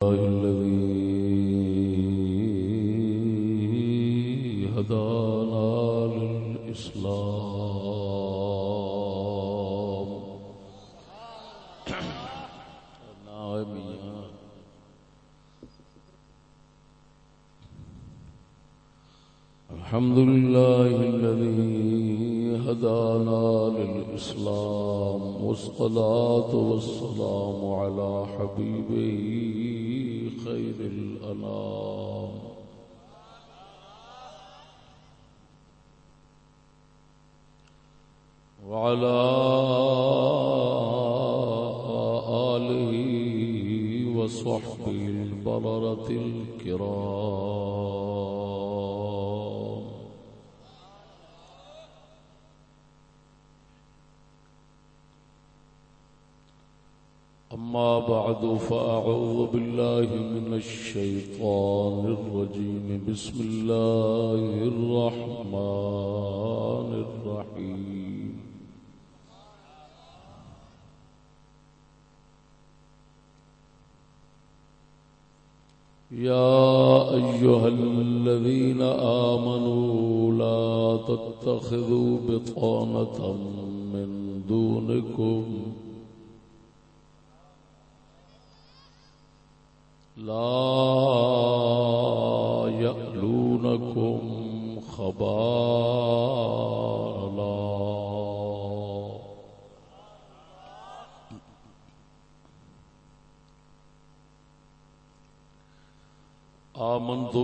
tôi بسم الله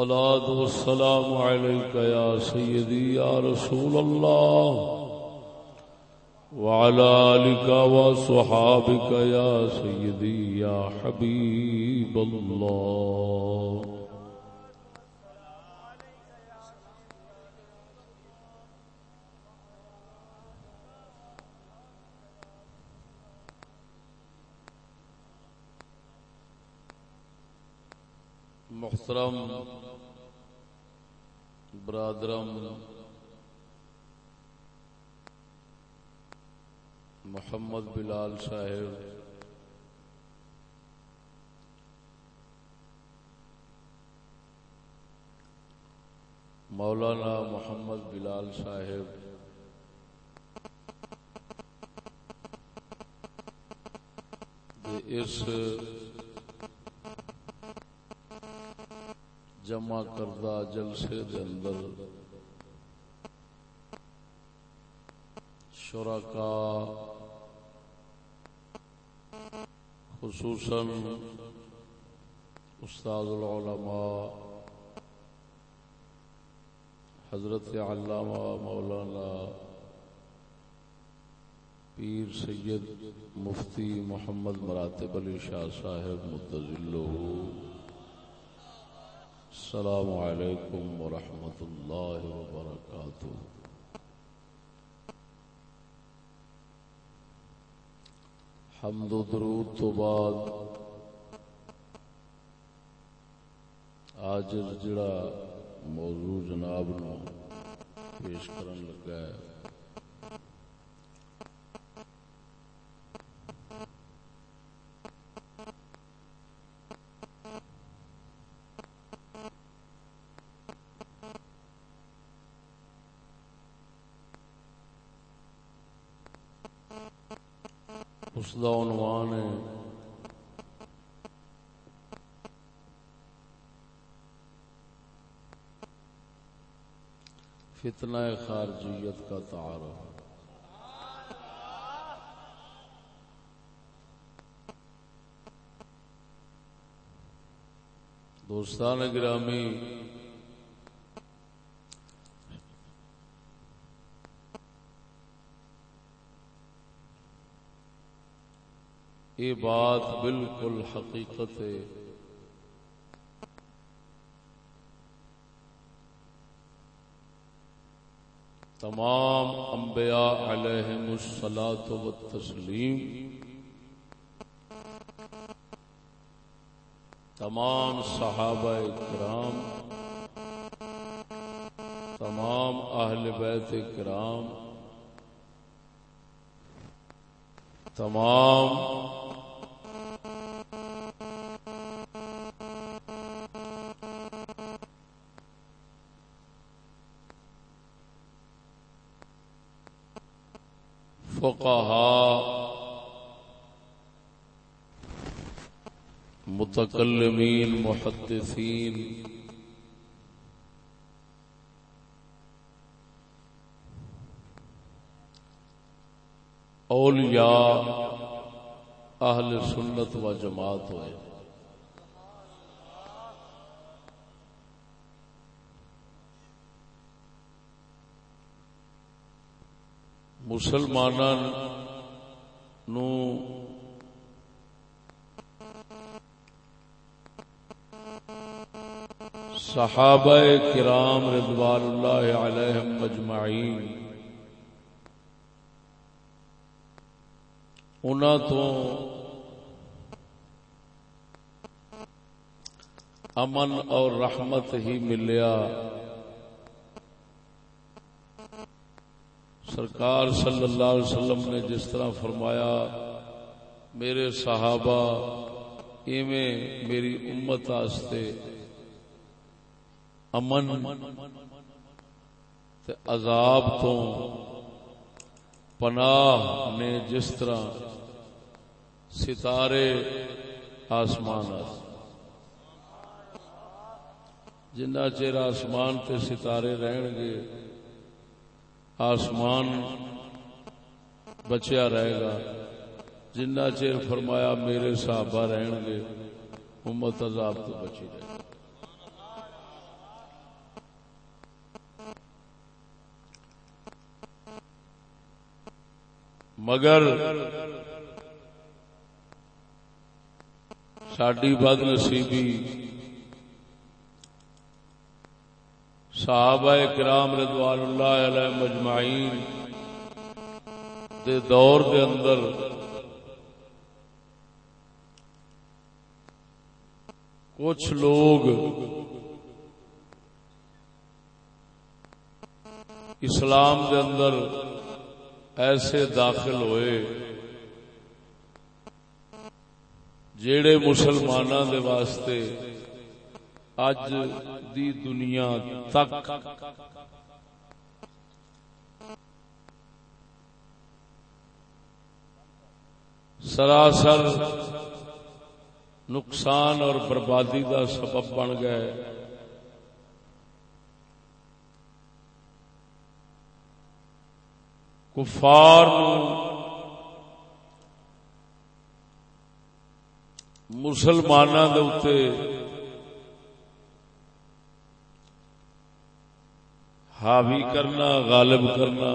الصلاة والسلام عليك يا سيدي يا رسول الله وعلى آلك وصحابك يا سيدي يا حبيب الله. محترم برادرم محمد بلال صاحب مولانا محمد بلال صاحب اس جمع کردہ جلسے دے اندر شرکا خصوصاً استاد العلماء حضرت علامہ مولانا پیر سید مفتی محمد مراتب علی شاہ صاحب متضلہ السلام علیکم ورحمۃ اللہ وبرکاتہ حمد و درود تو بعد آج جڑا موضوع جناب نو پیش کرن لگا ہے۔ اس کا عنوان ہے۔ فتنہ خارجیت کا تعارف دوستان گرامی یہ بات بالکل حقیقت ہے۔ تمام انبیاء علیہم الصلاة و تسلیم تمام صحابہ کرام، تمام اہل بیت کرام، تمام فقہا متکلمین محدثین اولیاء اہل سنت و جماعت ہوئے۔ مسلمان صحابہ کرام رضوان اللہ علیہ مجمعین انہوں تو امن اور رحمت ہی ملیا۔ سرکار صلی اللہ علیہ وسلم نے جس طرح فرمایا، میرے صحابہ، ایویں میری امت آستے امن تے عذاب تو پناہ نے جس طرح ستارے آسمان جنہ چیر آسمان تے ستارے رہن گے، آسمان بچیا رہے گا۔ جنہ چیر فرمایا میرے صحابہ رہن گے، امت عذاب تو بچی رہے مگر ساڈی بد نصیبی صحابہ کرام رضوان اللہ علیہ مجمعین دے دور دے اندر کچھ لوگ اسلام دے اندر ایسے داخل ہوئے جڑے مسلمانوں دے واسطے اج دی دنیا تک سراسر نقصان اور بربادی کا سبب بن گئے۔ کفار مسلمانوں کے حاوی کرنا، غالب کرنا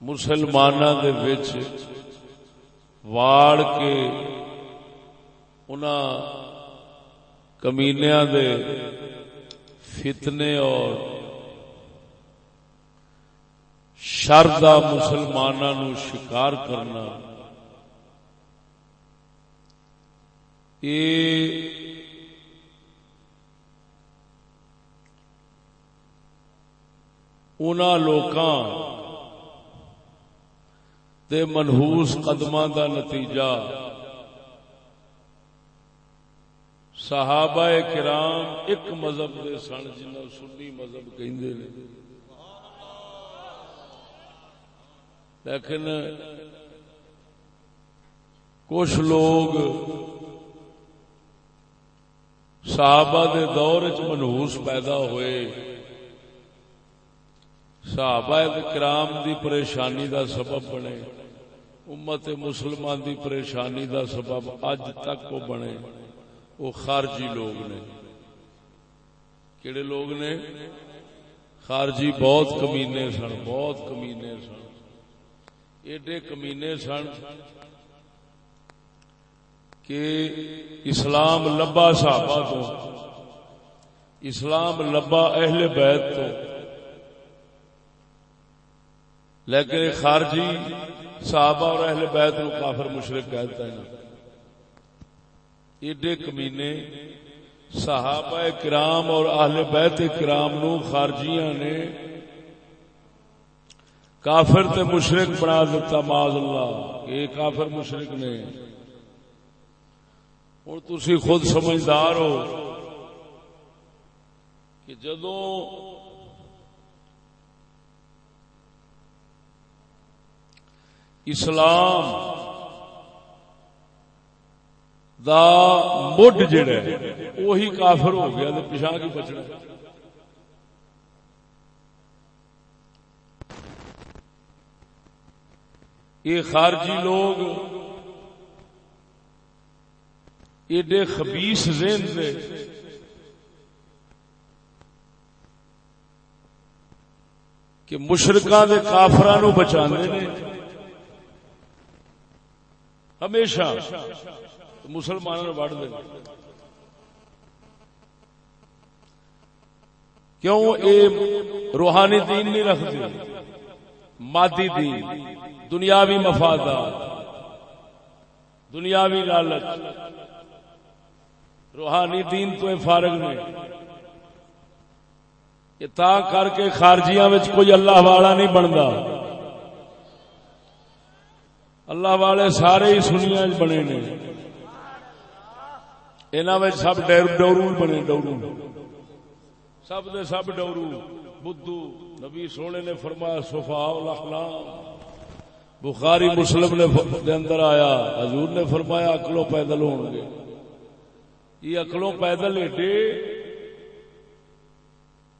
مسلمان واڑ کے ان کمینیا دے فتنے اور شردا مسلمانوں شکار کرنا۔ یہ دے منہوس قدم دا نتیجہ۔ صحابہ کرام ایک مذہب دے سن جنہوں سنی مذہب کہندے نے۔ لیکن کچھ لوگ صحابہ دے دور چ منہوس پیدا ہوئے۔ صحابہ کرام دی پریشانی دا سبب بنے۔ امت مسلمان دی پریشانی دا سبب اج تک وہ بنے۔ وہ خارجی لوگ نے۔ کہڑے لوگ نے؟ خارجی بہت کمینے سن، بہت کمینے سن۔ ایڈے کمینے سن کہ اسلام لبا صحابہ تو، اسلام لبا اہل بیت تو۔ لیکن خارجی صحابہ اور اہل بیت نو کافر مشرق کہتا ہے۔ ایڈے کمینے صحابہ کرام اور اہل بیت کرام نو خارجیاں نے کافر تے مشرق بنا دیتا معاذ اللہ۔ یہ کافر مشرق نے۔ ہوں تھی خود سمجھدار ہو کہ جدو اسلام دا مڈ جڑا وہی کافر ہو گیا تو پچھا کی بچنا؟ یہ خارجی لوگ، ایڈے خبیس ذہن سے کہ مشرقہ دے کافران بچا ہمیشہ مسلمانوں وڑ دیں کیوں؟ اے روحانی دین نہیں رکھتے۔ مادی دین، دنیاوی مفادات، دنیاوی لالچ۔ روحانی دین تو فارغ نے یہ تا کر کے خارجیاں کوئی اللہ والا نہیں بنتا اللہ والے سارے ہی سنیا بنے نے۔ انہوں سب ڈورو بنے، ڈورو۔ سب دے سب ڈورو، بدھو۔ نبی سونے نے فرمایا سفا بخاری مسلم نے دے اندر آیا۔ حضور نے فرمایا اکلو پیدل ہون گے۔ یہ اکلوں پیدل ایڈے۔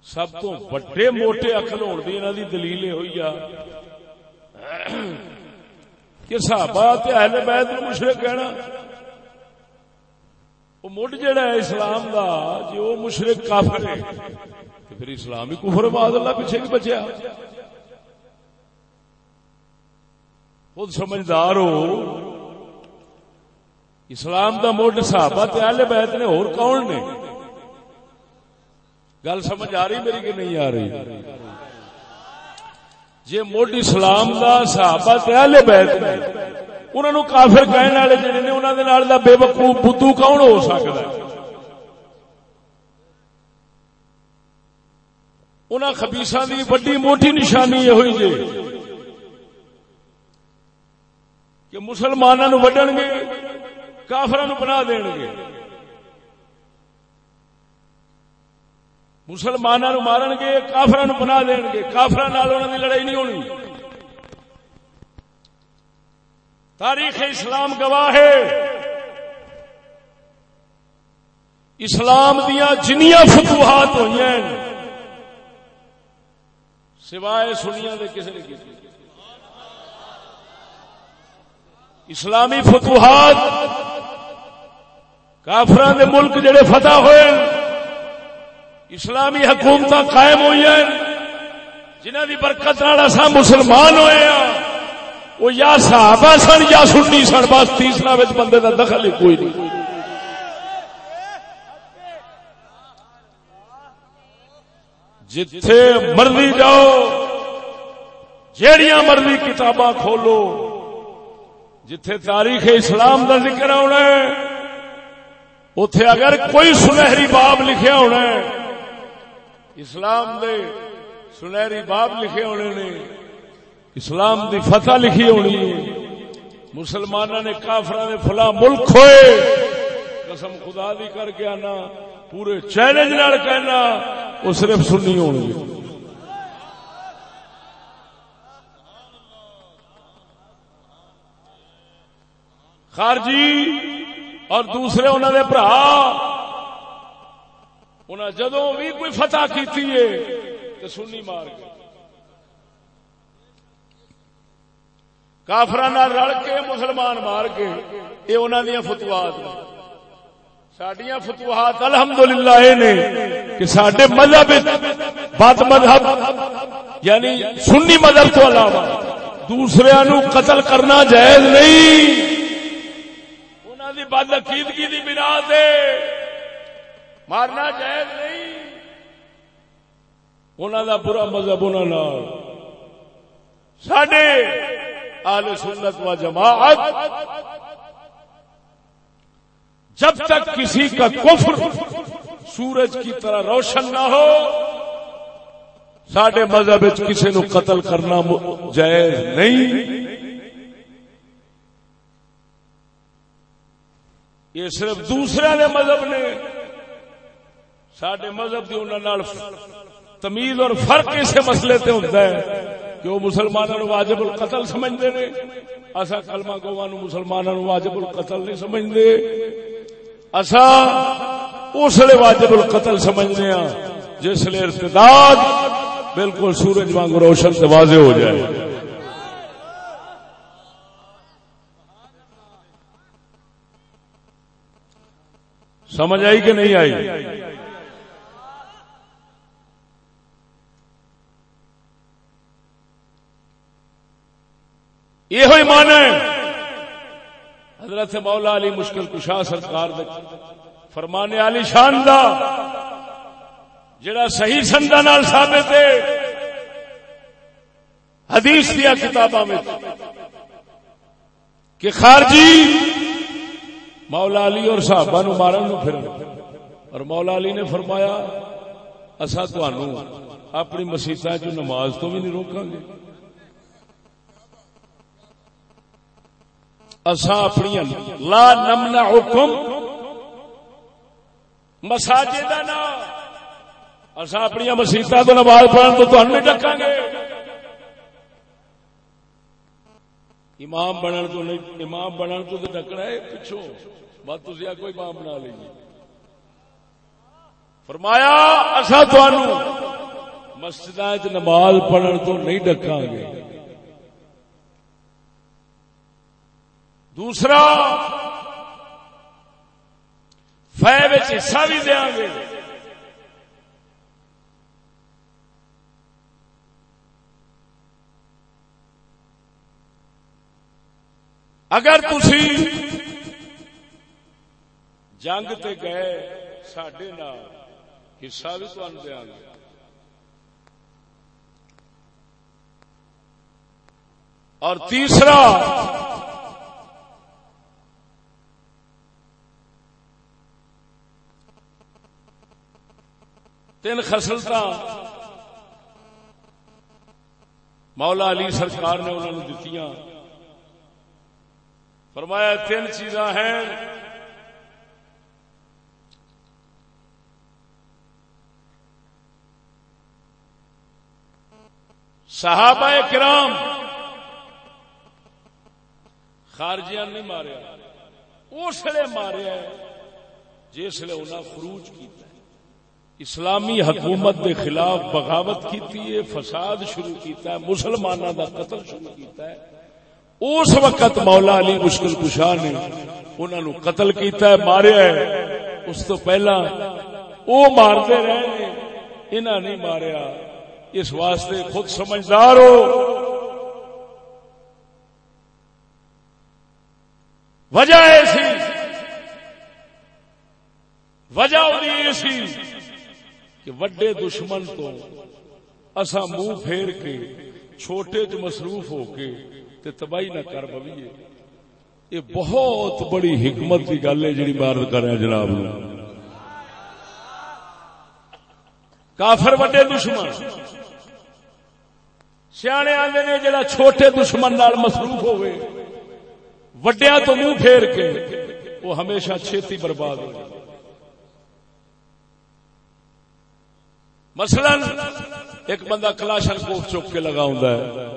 سب تو وڈے موٹے اکل ہونے انہوں کی دلیل ہوئی آ۔ کہ صحابہ تے اہل بیت مشرق کہنا۔ وہ مڈ جڑا ہے اسلام دا جی وہ مشرق کافر ہے۔ پھر اسلام ہی کفر بعد اللہ پیچھے کی بچیا؟ خود سمجھدار ہو۔ اسلام دا موڈ صحابہ تے اہل بیت نے اور کون نے؟ گل سمجھ آ رہی میری کہ نہیں آ رہی؟ جے موڈ اسلام دا صحابہ تے اہل بیت نے، انہاں نو کافر کہنے والے جڑے نے، انہاں دے نال دا بے وقوف بدھو کون ہو سکدا ہے؟ انہاں خبیثاں دی بڑی موٹی نشانی یہ ہوئی جے کہ مسلماناں نو وڈن گے کافر بنا دین گے۔ مسلمانوں مارن گے کافر بنا دین گے۔ کافر لڑائی نہیں ہونی۔ تاریخ اسلام گواہ ہے۔ اسلام دیا جنیا فتوحات ہوئی سوائے سنیا کسی نے کی اسلامی فتوحات کافران دے ملک جڑے فتح ہوئے اسلامی حکومت قائم ہوئی ہیں جنہ دی برکت سا مسلمان ہوئے ہیں، وہ یا صحابہ سن یا سنی سن، بس تیسرا بندے کا دخل ہی کوئی نہیں۔ جتھے مرضی جاؤ، جیڑیاں مرضی کتاباں کھولو۔ جتھے تاریخ اسلام کا ذکر آنا ہے اتے اگر کوئی سنہری باب لکھیا ہونا ہے، اسلام دے سنہری باب لکھے ہونے نے، اسلام دی فتح لکھی ہونی مسلمانوں نے کافر نے فلاں ملک ہوئے قسم خدا دی کر کے آنا، پورے چیلنج نال کہنا وہ صرف سننی ہونی خارجی اور دوسرے انہوں نے برا۔ انہیں جدو بھی کوئی فتح کی تو سنی مار گئے کافر رل کے مسلمان مار کے یہ انہوں دیا فتوحات سڈیا فتوحات الحمد للہ یہ کہ سڈے مذہب بد مذہب یعنی سنی مذہب تو علاوہ دوسرے نو قتل کرنا جائز نہیں۔ انہوں کی بد عقیدگی کی بنا سے مارنا جائز نہیں۔ انہوں کا برا مذہب انہوں سڈے آل سنت و جماعت، جب تک کسی کا کفر سورج کی طرح روشن نہ ہو۔ سڈے مذہب کسی نو قتل کرنا جائز نہیں۔ یہ صرف دوسرے نے مذہب نے۔ سڈے مذہب کی انہوں تمیز اور فرق اسے مسئلے تے ہوتا ہے کہ وہ مسلمانوں واجب القتل سمجھتے ہیں اصا کلمہ گوا مسلمانوں واجب القتل نہیں سمجھتے اصا اس لیے واجب القتل سمجھنے ہاں جس لیے ارتداد بالکل سورج وانگ روشن سے واضح ہو جائے۔ سمجھ آئی کہ نہیں آئی؟ یہ ہوئی مان حضرت مولا علی مشکل کشا سرکار فرمانے علی شان دا، جڑا صحیح سندا نال ثابت ہے۔ حدیث دیا کتاباں میں کہ خارجی مولا علی اور صحابہ نو مارن نو پھر، اور مولا علی نے فرمایا اسا تانوں اپنی مسیطا چ نماز تو بھی نہیں روکاں گے۔ اسا اپنی لا نمنا حکم مساجد نا اسا اپنی مسیطا تو نماز پڑھن تو تہن نہیں ڈکاں گے۔ امام بنن تو نہیں، امام بنن تو ڈکنا ہے پچھو بات تھی کوئی امام بنا لیجیے فرمایا اصا مسجد نماز پڑھن تو نہیں ڈکاں گے۔ دوسرا فہ حصہ بھی دیا گے اگر تھی جنگ تے گئے سڈے حصہ بھی تمہیں دیا گے اور تیسرا تین خسلت مولا علی سرکار نے انہوں نے دتیاں۔ فرمایا، تین چیزاں ہیں۔ صحابہ کرام خارجیاں نہیں ماریا، اس لیے ماریا جس لیے انہیں خروج کیا اسلامی حکومت کے خلاف بغاوت کی فساد شروع کیتا ہے مسلمانوں کا قتل شروع کیتا ہے۔ اس وقت مولا علی مشکل کشاہ نے انہوں نے قتل کیتا ہے، ماریا ہے۔ اس تو پہلا وہ مارتے رہے انہوں نہیں ماریا۔ اس واسطے خود سمجھدار ہو۔ وجہ ایسی۔ وجہ سی کہ وڈے دشمن تو اسا منہ پھیر کے چھوٹے چ مصروف ہو کے تے تباہی نہ کر پویے یہ بہت بڑی حکمت کی گل ہے جی بار کر رہے جناب۔ کافر وڈے دشمن۔ سیانے آدھے نے جڑا چھوٹے دشمن نال مصروف ہوئے وڈیا تو منہ پھیر کے وہ ہمیشہ چھیتی برباد ہو مثلا ایک بندہ کلاشن کوٹ چوک کے لگا ہوں ہے۔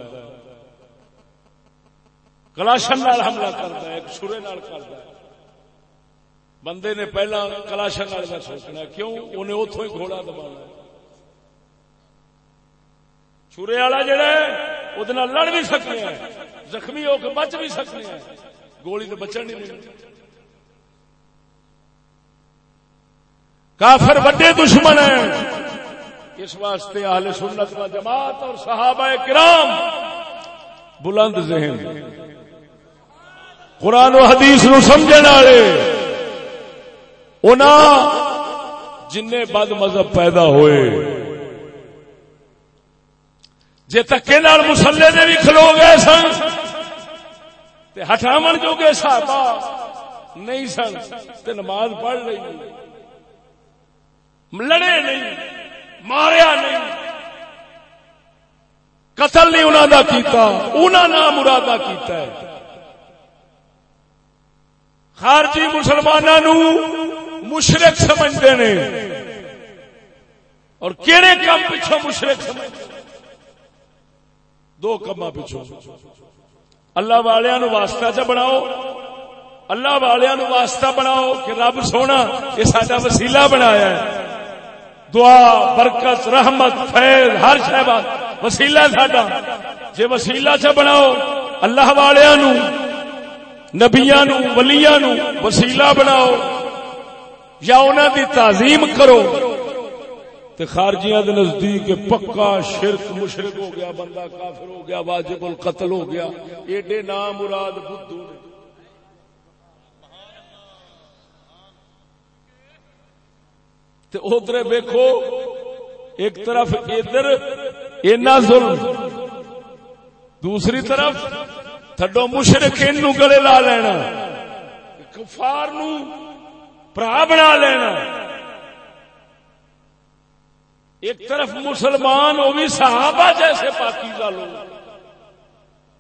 کلاشن نال حملہ کرتا ہے، ایک سورے نال کرتا ہے۔ بندے نے پہلا کلاشن نال کا سوچنا کیوں؟ انہیں اتوں ہی گھوڑا دبا چورے والا جڑا ہے وہ لڑ بھی سکتے ہیں، زخمی ہو کے بچ بھی سکتے ہیں۔ گولی تو بچن نہیں۔ ملتی کافر وڈے دشمن ہیں۔ اس واسطے اہل سنت و جماعت اور صحابہ کرام بلند ذہن قرآن و حدیث نو سمجھنے والے۔ جن بد مذہب پیدا ہوئے۔ جی تکے مسلے نے بھی کھلو گئے سن ہٹاو جو گے صحابہ نہیں سن، تے نماز پڑھ رہی لڑے نہیں۔ ماریا نہیں۔ قتل نہیں انہوں کا کیتا انہوں نے مرادہ کیتا ہے۔ خارجی مسلمانوں مشرق سمجھتے ہیں اور کہڑے کام پچھو مشرق سمجھتے دو کما پچھو اللہ والوں واسطہ چ بناؤ۔ اللہ والوں واسطہ بناؤ کہ رب سونا، یہ سڈا وسیلا بنایا ہے۔ دعا، برکت، رحمت، فیض، ہر شہ وسیلا ساڈا۔ جی وسیلا چ بناؤ، اللہ والوں نبیا نو ولیا نو وسیلا بناؤ۔ یا انہوں دی تعظیم کرو۔ تے خارجیاں دے نزدیک پکا شرک مشرک ہو گیا، بندہ کافر ہو گیا، واجب القتل ہو گیا۔ ایڈے نام مراد بدھو نے۔ تے ادھر ویکھو، ایک طرف ادھر، اینا ظلم، دوسری طرف تھڈو مشرق ان گلے لا لینا، کفار نو برا بنا لینا۔ ایک طرف مسلمان وہ بھی صحابہ جیسے پاکیزہ لوگ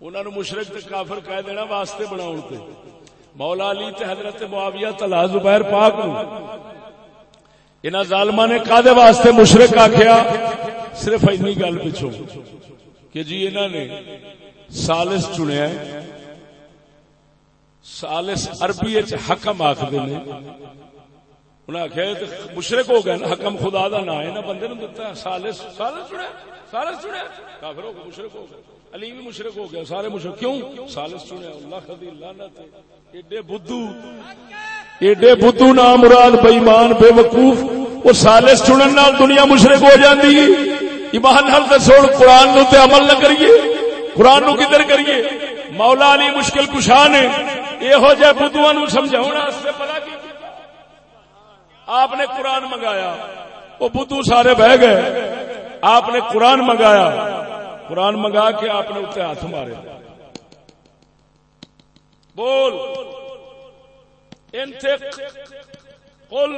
انہوں نے مشرق تے کافر کہہ دینا واسطے بنا مولا علی تے حضرت معاویہ تلا زبیر پاک نو۔ انہاں ظالماں نے کادے واسطے مشرق آکھیا، صرف اینی گل پچھو کہ جی انہوں نے سالس چنیا سالس عربی حکم آخر نے۔ انہیں آخیا مشرق ہو گیا حکم خدا دا نا ہے نا، بندے نے دتا سالس سالس چنیا سالس چنیا کافر ہو گیا مشرق ہو گیا علی بھی مشرق ہو گیا، سارے مشرق۔ کیوں؟ سالس چنیا اللہ خدی لعنت ایڈے بدھو ایڈے بدھو نام مراد بےمان بے وقوف وہ سالس چنن نال دنیا مشرق ہو جاندی۔ ایمان حل تے چھوڑ قرآن نو تے عمل نہ کریے۔ قرآن نو کدھر کریے؟ مولا علی مشکل کشا نے یہو جہ بدھو نو سمجھا پتا کی آپ نے قرآن منگایا، وہ بدھو سارے بہ گئے۔ آپ نے قرآن منگایا، قرآن منگا کے آپ نے اتنے ہاتھ مارے۔ بول۔ قل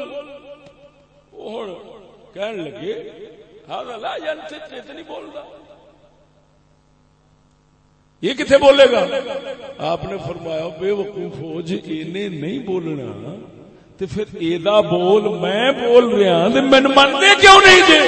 کہن لگے ہاں لا اتنی بولتا یہ کتنے بولے گا؟ آپ نے فرمایا، بے وقوف ہو جی نہیں بولنا۔ تو پھر ایدا بول، میں بول رہا ہاں، من منتے کیوں نہیں جی؟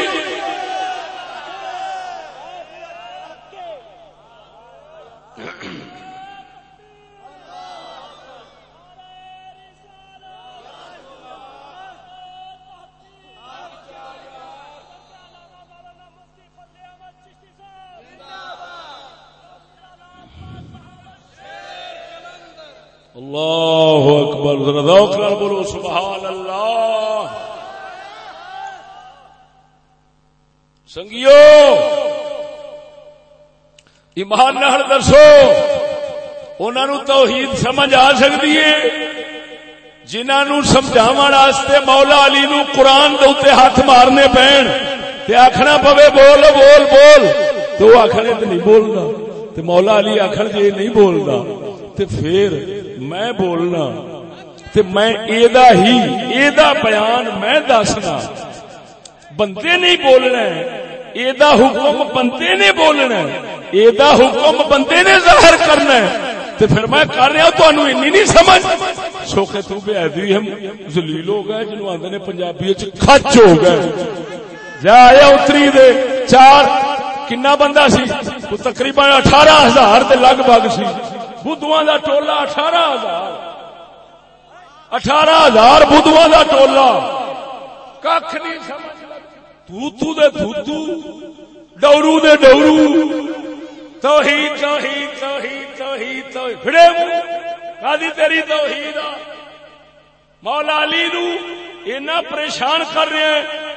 اللہ اکبر، ذرا بولو سبحان اللہ سنگیو، ایمان نہ دسو انہوں توحید سمجھ آ سکتی ہے۔ جنہوں سمجھا مولا علی نو قرآن دے ہاتھ مارنے پین، تے آخنا پوے، بول بول بول۔ تو آخر نہیں بولنا۔ تے مولا علی آخر جی نہیں بولنا۔ تے پھر میں بولنا تے میں ایدا ہی، ایدا بیان میں دسنا۔ بندے نہیں بولنا ایدا حکم بندے نے بولنا ایدا حکم بندے نے ظاہر کرنا تے پھر میں کر رہا تہن اینی نہیں سمجھ۔ سوکھے تو بے ادری ہم ذلیل ہو گئے جنوں آندے نے پنجابی وچ کھچ ہو گئے۔ جا آیا اتری دے چار، کنا بندہ سی؟ تو تقریباً اٹھارہ ہزار دے لگ بھگ سی۔ بدھو کا ٹولا اٹھارہ ہزار۔ اٹھارہ ہزار بدھو کا ٹولا۔ کھ نہیں تو دے تھو ڈورو دے ڈورو۔ تو ہی تو ہی تو پھڑے کادی تیری تو مولا علی نو اینا پریشان کر رہے ہیں۔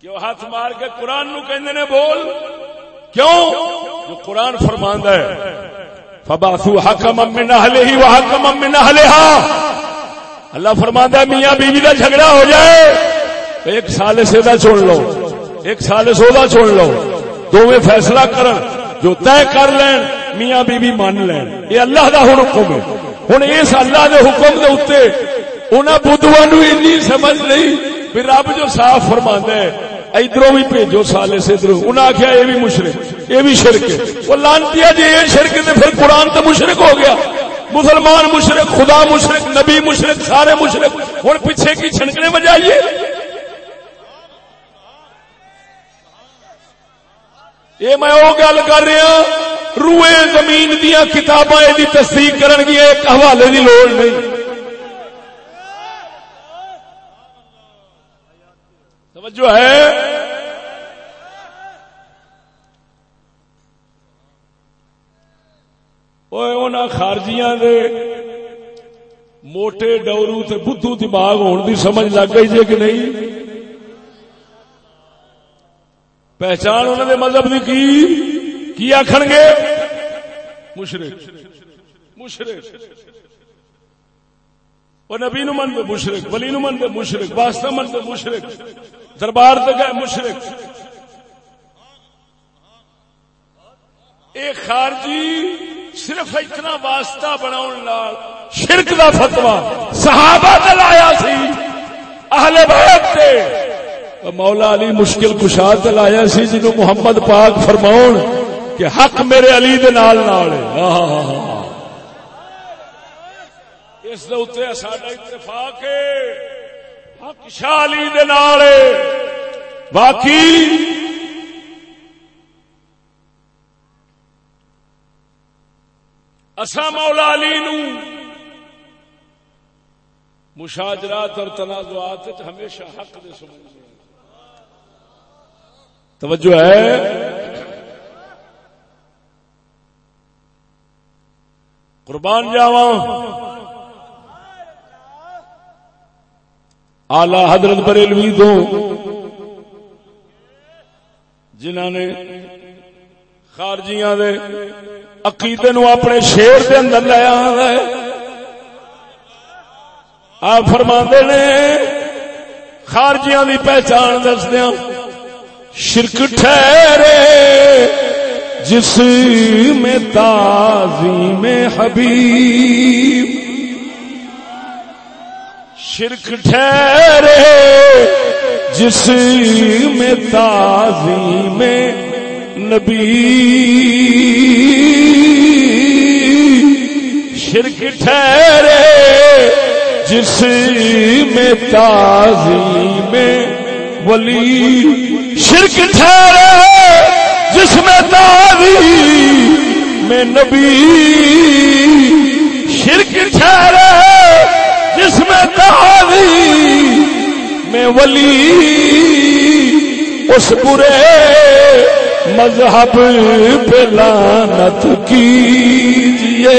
کہ وہ ہاتھ مار کے قرآن نو کہندے نے بول؟ کیوں؟ جو قرآن فرماندہ ہے فباسو حکم من اہلہ و حکم من اہلہا اللہ فرماندہ ہے، میاں بیوی کا جھگڑا ہو جائے ایک سال سے دا چھوڑ لو، ایک سال سو دا چھوڑ لو۔ دونوں فیصلہ کرن، جو طے کر لین، میاں بیوی مان لین۔ یہ اللہ دا حکم ہے۔ ہوں اس اللہ دے حکم دے اتنے انہوں بدھوا نو سمجھ نہیں بھی رب جو صاف فرما ہے ادھر بھی بھیجو سالے سے ادھر انہیں آخیا یہ بھی مشرق یہ بھی شرک وہ لانتی جی یہ شرک تو پھر قرآن تو مشرق ہو گیا۔ مسلمان مشرق خدا مشرق نبی مشرق سارے مشرق ہوں پیچھے کی چھنکنے بجائیے؟ یہ میں وہ گل کر رہا روئے زمین دیا کتاباں یہ تصدیق کرن ایک حوالے کی لوڑ نہیں۔ توجہ ہے؟ خارجیاں دے موٹے ڈورو تے بدھو دماغ ہون دی سمجھ لگ گئی جی کہ نہیں؟ پہچان انہوں نے مذہب نے کی؟ کی آخر گے؟ مشرق۔ مشرق۔ وہ نبی نو من دے مشرق ولی نو من دے مشرق واسطہ من دے مشرق دربار تک گئے مشرق اے خارجی صرف اتنا واسطہ بنا شرک دا فتوا صحابہ دلایا سی، اہل بیت تے۔ مولا علی مشکل کشا دلایا سی، جنہوں محمد پاک فرماؤ کہ حق میرے علی دے نال نال ہے۔ اس ساڈا اتفاق ہے۔ حق شالی باقی اسا مولا علی نو مشاجرات اور تنازعات ہمیشہ حق دے سمجھ توجہ ہے؟ قربان جاواں۔ آلہ حضرت بریلوی تو جنہ نے خارجیاں دے عقیدے نو اپنے شیر دے اندر لیا آپ فرما نے خارجیاں دی پہچان دسدیا ہاں۔ شرک ٹھہرے جس میں تازی میں حبیب۔ شرک ٹھہرے، جس میں تازی میں نبی شرک ٹھہرے، جس میں تازی میں ولی شرک ٹھہرے، جس میں تازی میں نبی شرک ٹھہرے۔ جس میں تعالی میں ولی اس برے مذہب پہ لانت کیجیے۔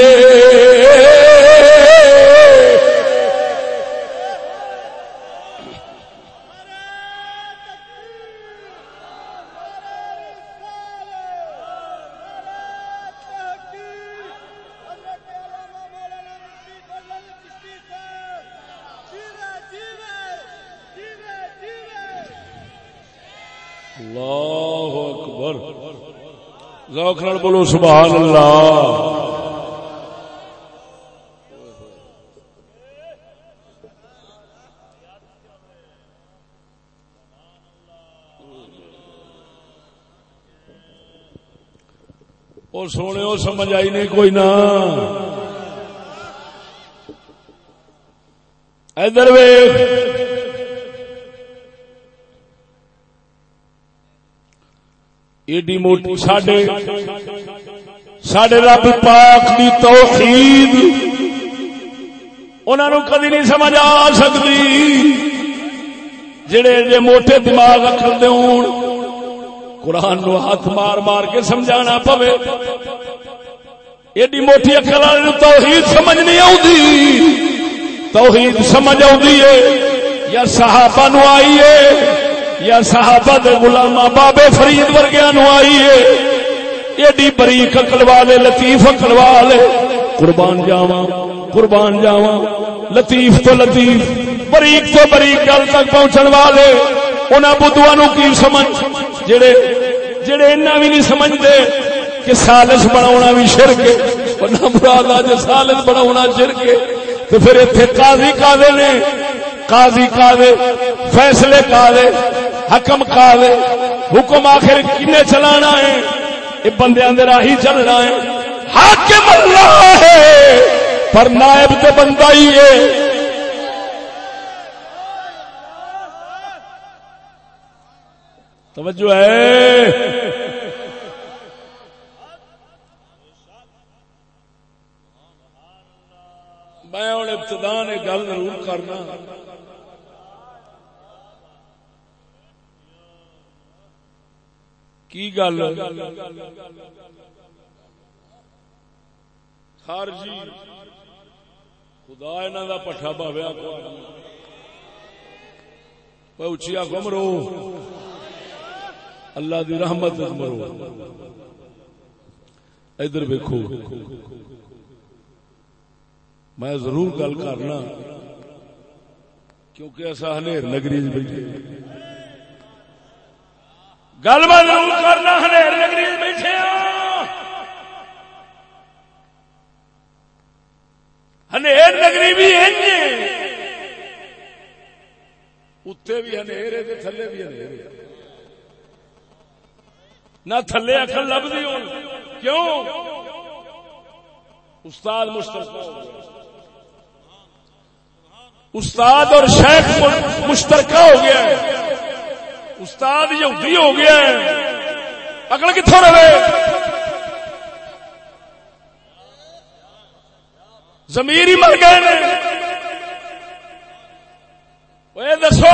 ذوق نال بولو سبحان اللہ۔ اور سونے وہ سمجھ آئی نہیں کوئی نہ ادھر ویخ ایڈی موٹی ساڈے ساڈے رب پاک دی توحید انہوں نے کدی نہیں سمجھ آ سکتی۔ جڑے جے موٹے دماغ اکل دے ہون، قرآن نو ہاتھ مار مار کے سمجھانا پوے۔ ایڈی موٹی اکل والے توحید سمجھ نہیں آتی توحید سمجھ آتی ہے، یا صحابہ نو آئی ہے۔ یا صحابہ دے غلامہ بابے فرید ورگیا نو آئی ہے۔ ایڈی بریک اکل والے، لطیف اکل والے۔ قربان جاوا قربان جاوا لطیف تو لطیف، بریک تو بریک گل تک پہنچن والے۔ انہاں بدھواں نو کی سمجھ؟ جڑے جڑے اینا بھی نہیں سمجھدے کہ سالس بناونا بھی شرک ہے۔ ورنہ مراد اج سالس بناونا شرک ہے۔ تو پھر ایتھے قاضی قاضی نے، قاضی قاضی فیصلے قاضی حکم قاضی حکم آخر کنے چلانا ہے؟ یہ بندے دے راہی چلنا ہے۔ حاکم اللہ ہے، پر نائب تو بندہ ہی ہے۔ توجہ ہے۔ میں ہوں ابتدا نے گل ضرور کرنا۔ کی گل؟ خارجی، خدا انہوں کا پٹھا پاویا اچھی آخو مرو اللہ دی رحمت مرو ادھر ویکو میں ضرور گل کرنا، کیونکہ ایسا ہنیر نگری بیٹھے۔ گل میں ضرور کرنا ہنیر نگری بیٹھے ہاں۔ ہنیر نگری بھی اتنے بھی ہنیر تھلے بھی ہنیر نہ تھلے اکل لبھی ہو کیوں؟ استاد مشترکہ استاد اور شیخ مشترکہ ہو گیا ہے۔ استاد یہودی ہو گیا ہے۔ اگل کتوں رہے؟ زمیر ہی مر گئے دسو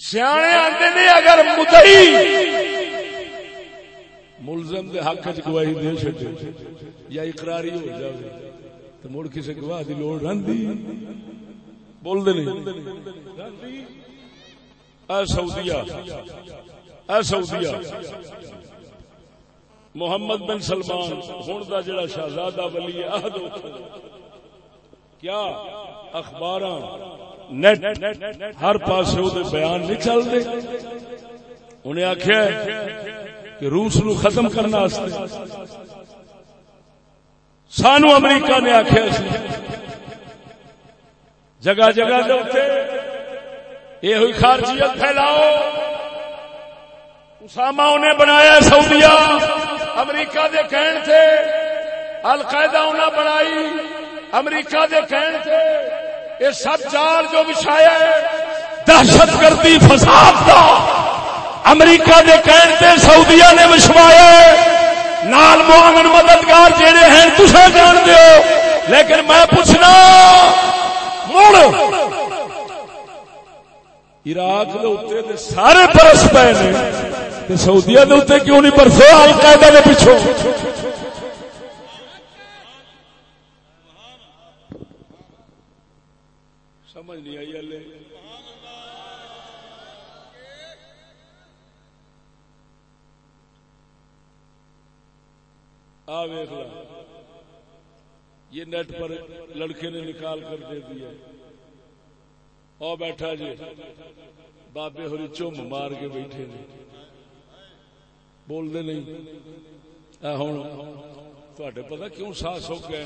سیانے آتے نے اگر مدئی ملزم دے حق چ گواہی دے چڈے یا اقراری ہو جائے تو مڑ کسی گواہ کی لوڑ رہی بول دے اے سعودیہ اے سعودیہ، محمد بن سلمان ہوں کا جڑا شہزادہ ولی عہد کیا اخبار نیٹ، ہر پاس بیان نہیں چلتے انہیں آخیا کہ روس نو ختم کرنا سانو امریکہ نے آخیا جگہ جگہ یہ ہوئی خارجیت پھیلاؤ۔ اسامہ انہیں بنایا سعودیہ۔ امریکہ دے کہن تھے۔ القاعدہ انہیں بنائی۔ امریکہ دے کہن تھے۔ یہ سب چال جو بچھایا ہے، دہشت گردی فساد کا۔ امریکہ دے کہتے سعودیا نے بچھوایا نال موہن مددگار جہے ہیں تصا جان دو لیکن میں پوچھنا مڑ عراق دے سارے برس پے نے سعودیا کے اتنے کیوں نہیں برسے القاعدہ نے پچھو یہ نیٹ پر لڑکے نے نکال کر دے دیا۔ اور بیٹھا جی۔ بابے ہوری چم مار کے بیٹھے جی۔ نے بول دے نہیں ہوں تھے پتا کیوں ساس ہو گئے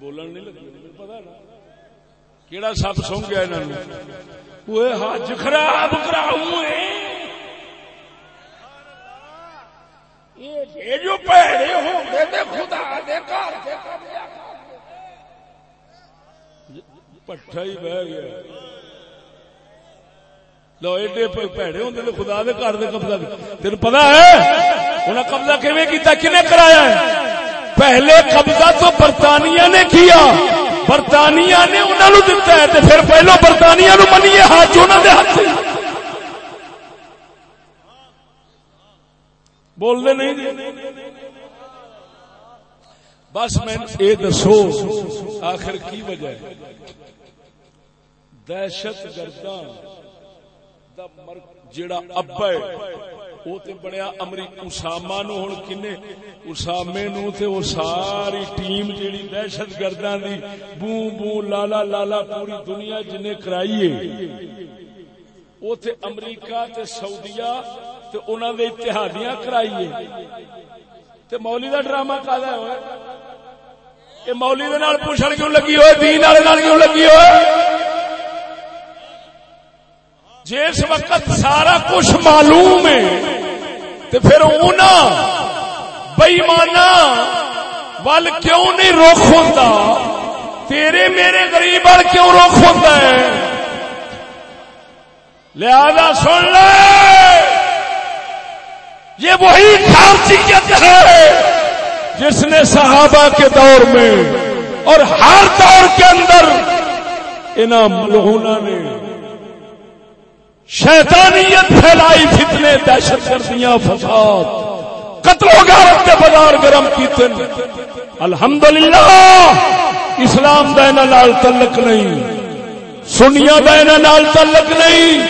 بولن نہیں لگے پتا نا۔ کہڑا سپ سو گیا انہوں نے وہ حج خراب کراؤں کراؤ جو پیڑے ہوں گے خدا دے پٹھا ہی بہ گیا۔ لو ایڈے پیڑے ہوں خدا دے گھر دے قبضہ تین پتا ہے؟ انہیں قبضہ کیتا؟ کنے کرایا ہے؟ پہلے قبضہ تو برطانیہ نے کیا۔ برطانیہ نے انہوں نے دتا ہے پھر پہلو برطانیہ نو منیے ہاتھ انہوں نے ہاتھ بول دے۔ نہیں بس میں یہ دسو، آخر کی وجہ ہے؟ دہشت گرداں جڑا ابا ہے وہ تے بڑیا امریک اسامہ نو ہن کنے۔ اسامے نو تے وہ ساری ٹیم جیڑی دہشت گرداں دی بو بو لالا لالا پوری دنیا جنے کرائی ہے۔ وہ تے امریکہ تے سعودیہ تے انہاں دے اتحادیاں کرائی ہے تے مولی دا ڈرامہ کادا ہوئے کہ مولی دے نال پوچھن کیوں لگی ہوئے؟ دین والے نال کیوں لگی ہوئے؟ جی جس وقت سارا کچھ معلوم ہے تو پھر انہاں بئیمانا ول کیوں نہیں رخ ہوتا تیرے میرے غریب وال کیوں رخ ہوتا ہے؟ لہذا سن لے! یہ وہی خارجیت ہے جس نے صحابہ کے دور میں اور ہر دور کے اندر انہوں ملہونا نے شیطانیت پھیلائی، فتنے دہشت گردیاں، فساد، قتل و غارت کے بازار گرم کیتے الحمدللہ، اسلام دینا نال تعلق نہیں، سنیا دینا نال تعلق نہیں،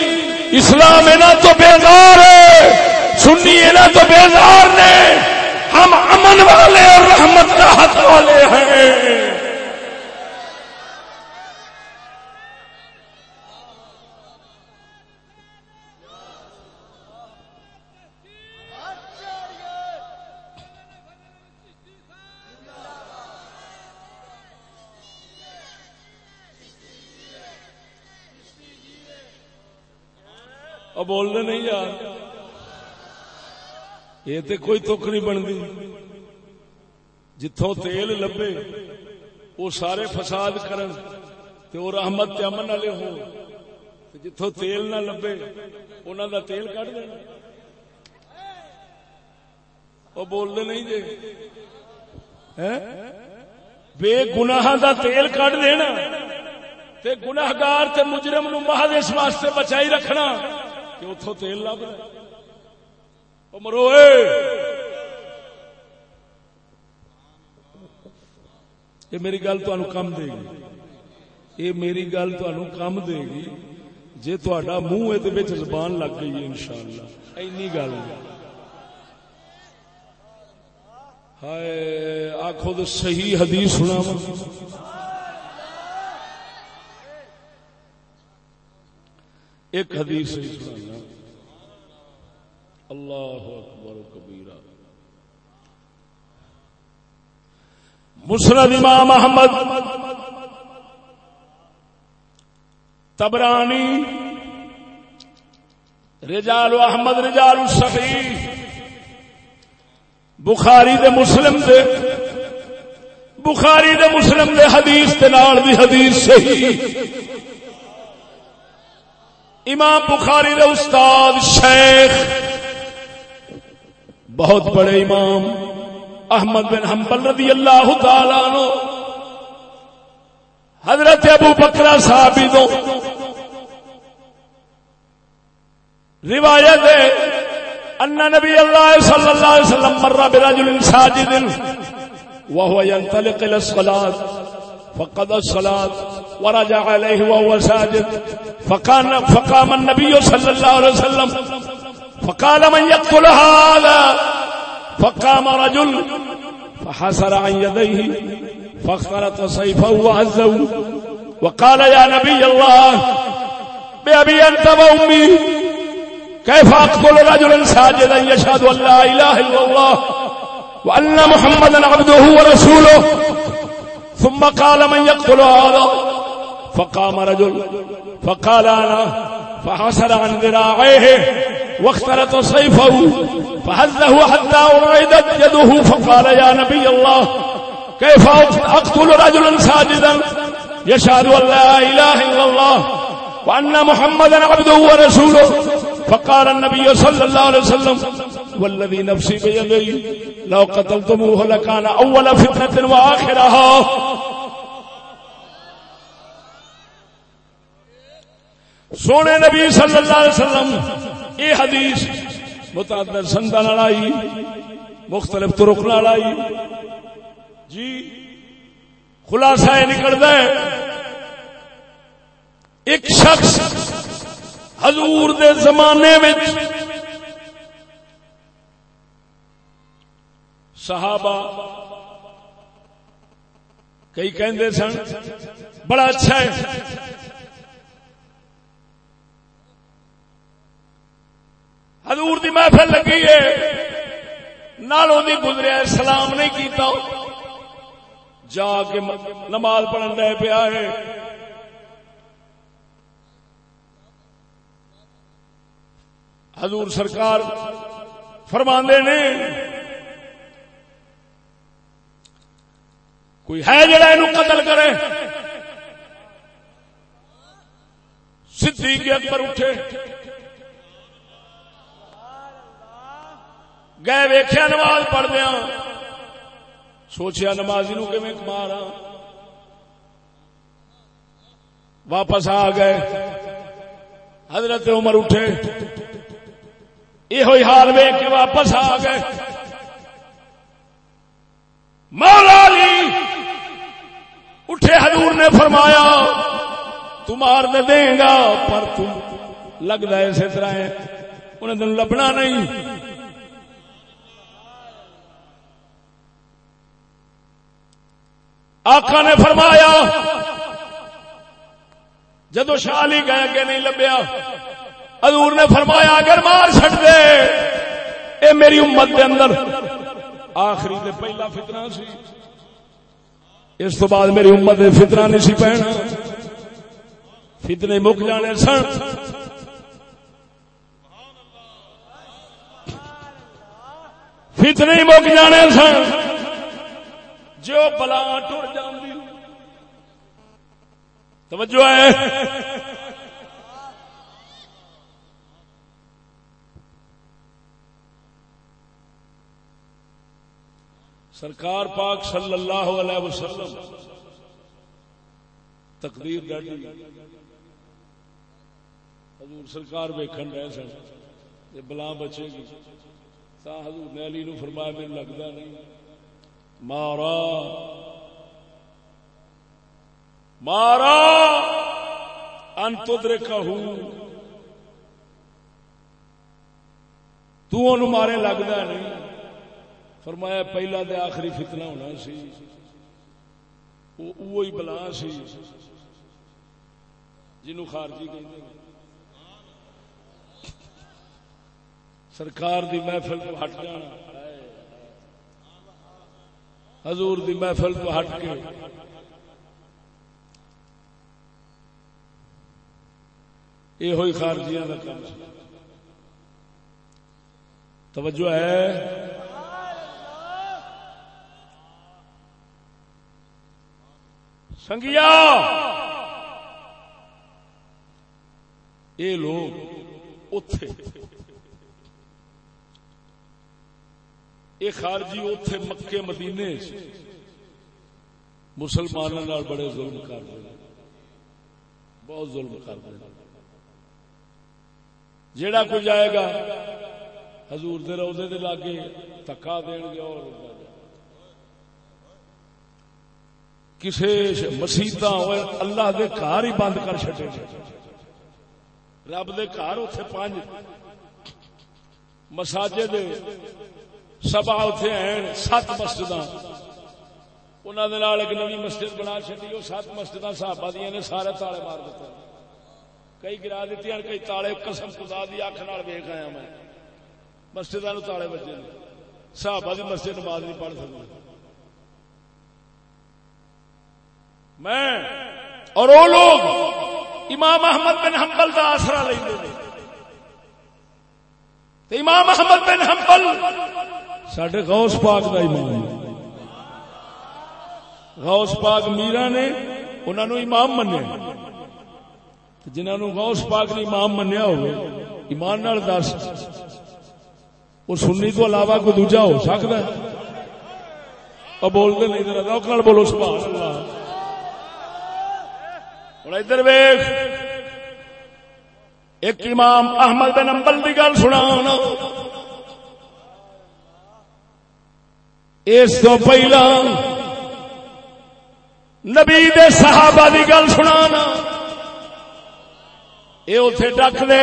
اسلام اینا تو بیزار ہے۔ سنی اینا تو بیزار نے۔ ہم امن والے اور رحمت راحت والے ہیں۔ بولنے نہیں یار یہ تو کوئی تک نہیں بنتی۔ جتوں تیل لبے، وہ سارے فساد کرن وہ رحمت امن والے ہو۔ جتوں تیل نہ لبے انہوں دا تیل کٹ دینا۔ وہ بولتے نہیں جی بے گناہ دا تیل کٹ دینا۔ تے گناہگار تے مجرم نو محض اس واسطے بچائی رکھنا کہ اتو تیل لب رہا مرو یہ میری گل کم دے گی۔ یہ میری گل کم دے گی۔ جی تا منہ یہ زبان لگ گئی ہے ان شاء اللہ این گل ہائے آخو تو صحیح حدیث سنا ایک حدیث سنانا اللہ اکبر کبیرہ۔ مسرد امام احمد، تبرانی، رجال احمد، رجال الصحیح، بخاری دے مسلم دے، بخاری دے مسلم دے حدیث دے نال دی حدیث صحیح۔ امام بخاری دے استاد شیخ بہت بڑے امام احمد بن حنبل رضی اللہ تعالی عنہ حضرت ابو بکرا صاحب دو۔ روایت ہے ان نبی اللہ صلی اللہ علیہ وسلم مر برجل ساجد وهو ينطلق الى الصلاه فقد الصلاة ورجع عليه وهو ساجد فقام, فقام النبي صلى الله عليه وسلم۔ فقال من يقتل هذا؟ فقام رجل فحسر عن يديه فاختلط صيفه وعزه وقال يا نبي الله بأبي أنت وأمي كيف أقتل رجلا ساجدا يشهد أن لا إله إلا الله وأن محمدا عبده ورسوله؟ ثم قال من يقتل هذا؟ فقام رجل فقال أنا فحسر عن ذراعيه واختلط صيفه فهزه حتى اريدت يده فقال يا نبي الله كيف اقتل رجلا ساجدا يشهد ان لا اله الا الله وان محمدا عبده ورسوله فقال النبي صلى الله عليه وسلم والذي نفسي بيدي لو قتلتموه لكان اول فتنه واخرها سونے نبی صلی اللہ علیہ وسلم، یہ حدیث متعدد سندا آئی، مختلف ترک نال آئی۔ جی خلاصہ یہ نکلتا ہے، ایک شخص حضور دے زمانے میں صحابہ کئی کہندے سن، بڑا اچھا ہے۔ حضور دی محفل لگی ہے۔ نالوں دی گزریا سلام نہیں کیتا۔ جا کے نماز پڑھن رہ پیا ہے۔ حضور سرکار فرماندے نے، کوئی ہے جڑا یہ قتل کرے؟ صدیق اکبر اٹھے۔ گئے ویخیا نماز پڑھ دیا سوچیا نمازی نو کہ مارا واپس آ گئے۔ حضرت عمر اٹھے۔ یہ حال ویک کے واپس آ گئے۔ مولا علی اٹھے حضور نے فرمایا، تم مار دے دیں گا، پر تم لگتا ہے اسی طرح انہیں تم لبنا نہیں۔ آقا نے فرمایا، جدو شالی گئے کہ نہیں لبیا، حضور نے فرمایا، اگر مار چڈ دے، اے میری امت دے اندر۔ آخری دے پہلا فتنہ سی۔ اس تو بعد میری امت دے فتنہ نہیں سی پہنا۔ فتنے مک جانے سن۔ فتنے مک جانے سن۔ جو بلا ٹر جاندی۔ توجہ ہے۔ سرکار پاک صلی اللہ علیہ وسلم، تقدیر ڈاڈی حضور سرکار ویکن رہے سن، یہ بلا بچے گی۔ تا حضور نے علی نو فرمایا میرے لگتا نہیں۔ مارا۔ مارا۔ انتدرکہ تو انو مارے لگتا نہیں۔ فرمایا پہلا دے آخری فتنہ ہونا سی۔ وہی بلا سی۔ جنو خارجی کہ سرکار دی محفل تو ہٹ جانا۔ حضور دی محفل تو ہٹ کے۔ یہ ہوئی خارجیاں کا کام توجہ ہے؟ سنگیا! یہ لوگ اتے یہ خارجی اتے مکے مدینے مسلمانوں بڑے ظلم کر رہے بہت ظلم کر رہے جیڑا کوئی جائے گا، حضور دے روزے دے لاگے تکا دین گے اور کسی مسیحت اللہ دے گھر ہی بند کر چکے رب دے گھر اتے پانچ مساجے سبا اتے ہیں سات مسجد انہوں ایک نوی مسجد بنا چکی وہ سات مسجد صحابہ دیا نے سارے تالے مار دیتے کئی گرا دیتی ہیں کئی تالے قسم خدا دی اکھ نال ویخ آیا میں مسجد تالے بجے صحابہ دی مسجد نماز نہیں پڑھ سکتے میں اور وہ لوگ امام احمد بن حنبل کا آسرا لے امام احمد بن حنبل سڈے غوث پاک کا امام ہے۔ غوث پاک میرا نے انہوں نے امام منیا جنہوں نے غوث پاک نے امام منیا ہو ایمان نال دس۔ وہ سننی تو علاوہ کوئی دوجا ہو سکتا ہے۔ اور بولتے نہیں روک نال بولو، سبحان اللہ۔ ہوں ادھر ویخ ایک امام احمد بن امبل کی گل سنا اس تو پہلا نبی دے صحابہ کی گل سنا یہ اتے ڈکتے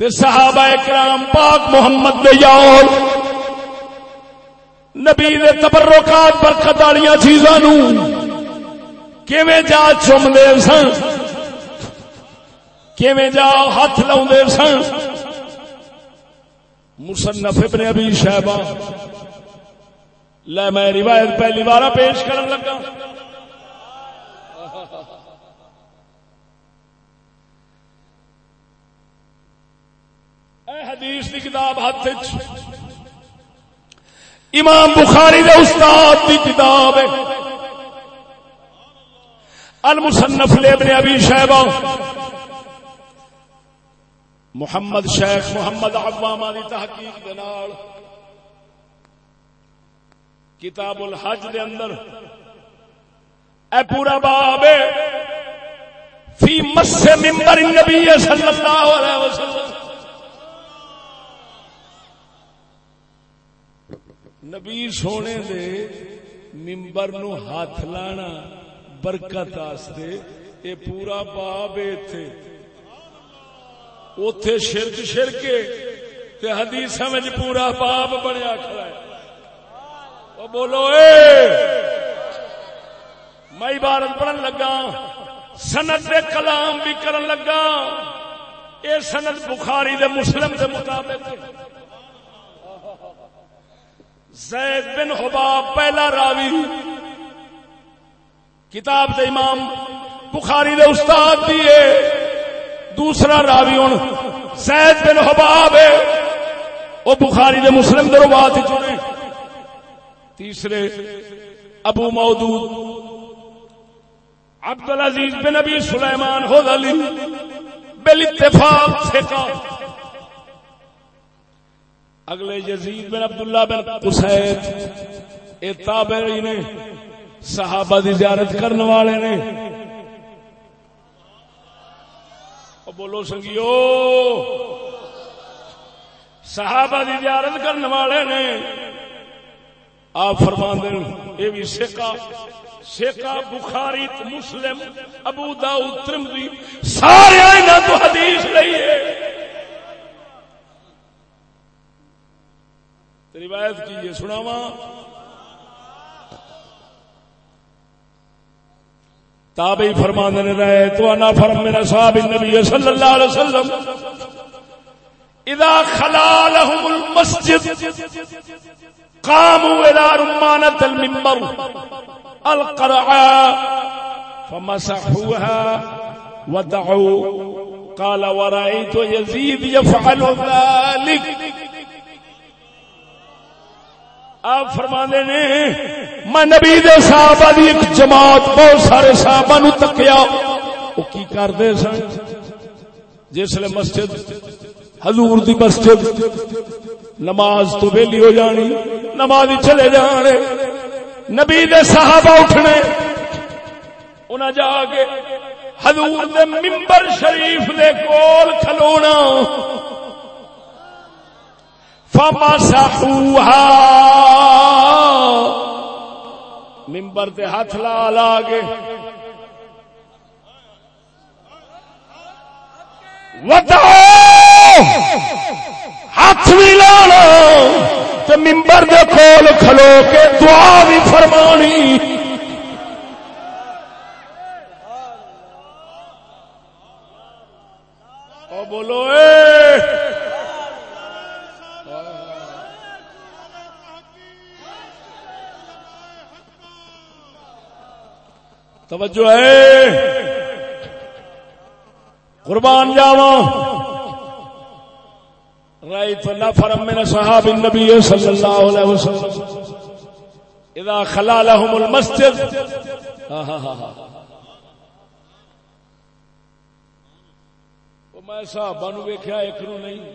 تے صحابہ کرام پاک محمد دے یار۔ نبی دے تبرکات برکت والی چیزاں کیویں جا چوم دے سن؟ کیویں جا ہاتھ لاؤ سن؟ مصنف ابن ابی شہبہ لے میں روایت پہلی بار پیش کرن لگا۔ اے حدیث کی کتاب ہاتھ امام بخاری دے استاد کی کتاب ہے۔ المصنف لابن ابی شہبہ محمد شیخ محمد عواما دی تحقیق دے نال کتاب الحج دے اندر اے پورا باب فی مس ممبر النبی صلی اللہ علیہ وسلم۔ نبی سونے دے ممبر نو ہاتھ لانا برکت آستے، اے پورا باب ایتھے اوتھے شرک شرکے تے حدیث میں پورا باب بنیا کھڑا ہے۔ او بولو، اے! میں عبارت پڑھن لگا، سند دے کلام بھی کرن لگا۔ اے سند بخاری دے مسلم دے مطابق۔ زید بن حباب پہلا راوی۔ کتاب دے امام بخاری دے استاد دیے دوسرا راوی ہوں زید بن حباب ہے۔ وہ بخاری دے مسلم دے روات چنے تیسرے، ابو مودود۔ عبد العزیز بن ابی سلیمان ہو علی۔ بل اتفاق اگلے یزید بن عبداللہ بن قسید۔ اے تابعی نے صحابہ دی زیارت کرنے والے نے۔ بولو سنگیو۔ صحابہ دی زیارت کرنے والے نے آپ فرما دین، یہ بھی سکا سکا بخاری مسلم، ابو داؤد ترمذی، سارے تو حدیث لئیے روایت کیجیے سناواں۔ تابعی فرمان نے رہے، تو انا فرم من اصحاب النبی صلی اللہ علیہ وسلم، اذا خلا لهم المسجد قاموا الى رمانة المنبر القرعاء فمسحوها ودعوا، قال ورأيت يزيد يفعل ذلك. آپ فرما نے، میں نبی دے صحابہ دی ایک جماعت بہت سارے صحابہ نو تکیا۔ وہ کی کرتے سن؟ جسے مسجد، حضور دی مسجد۔ نماز تو ویلی ہو جانی، نماز چلے جانے۔ نبی دے صحابہ اٹھنے۔ انہیں جا کے حضور دے ممبر شریف دے کول کھلونا۔ فمسحوها ممبر تے ہاتھ لا لا کے۔ ہاتھ بھی لانا۔ تو ممبر دے کول کھلو کے دعا بھی فرمانی۔ توجہ ہے۔ قربان جاوا رأيت نفرا من أصحاب النبي صلى الله عليه وسلم۔ إذا خلا لهم المسجد۔ ہاں، ہاں، ہاں، میں صحابہ نو ویکھیا، ایک نو نہیں،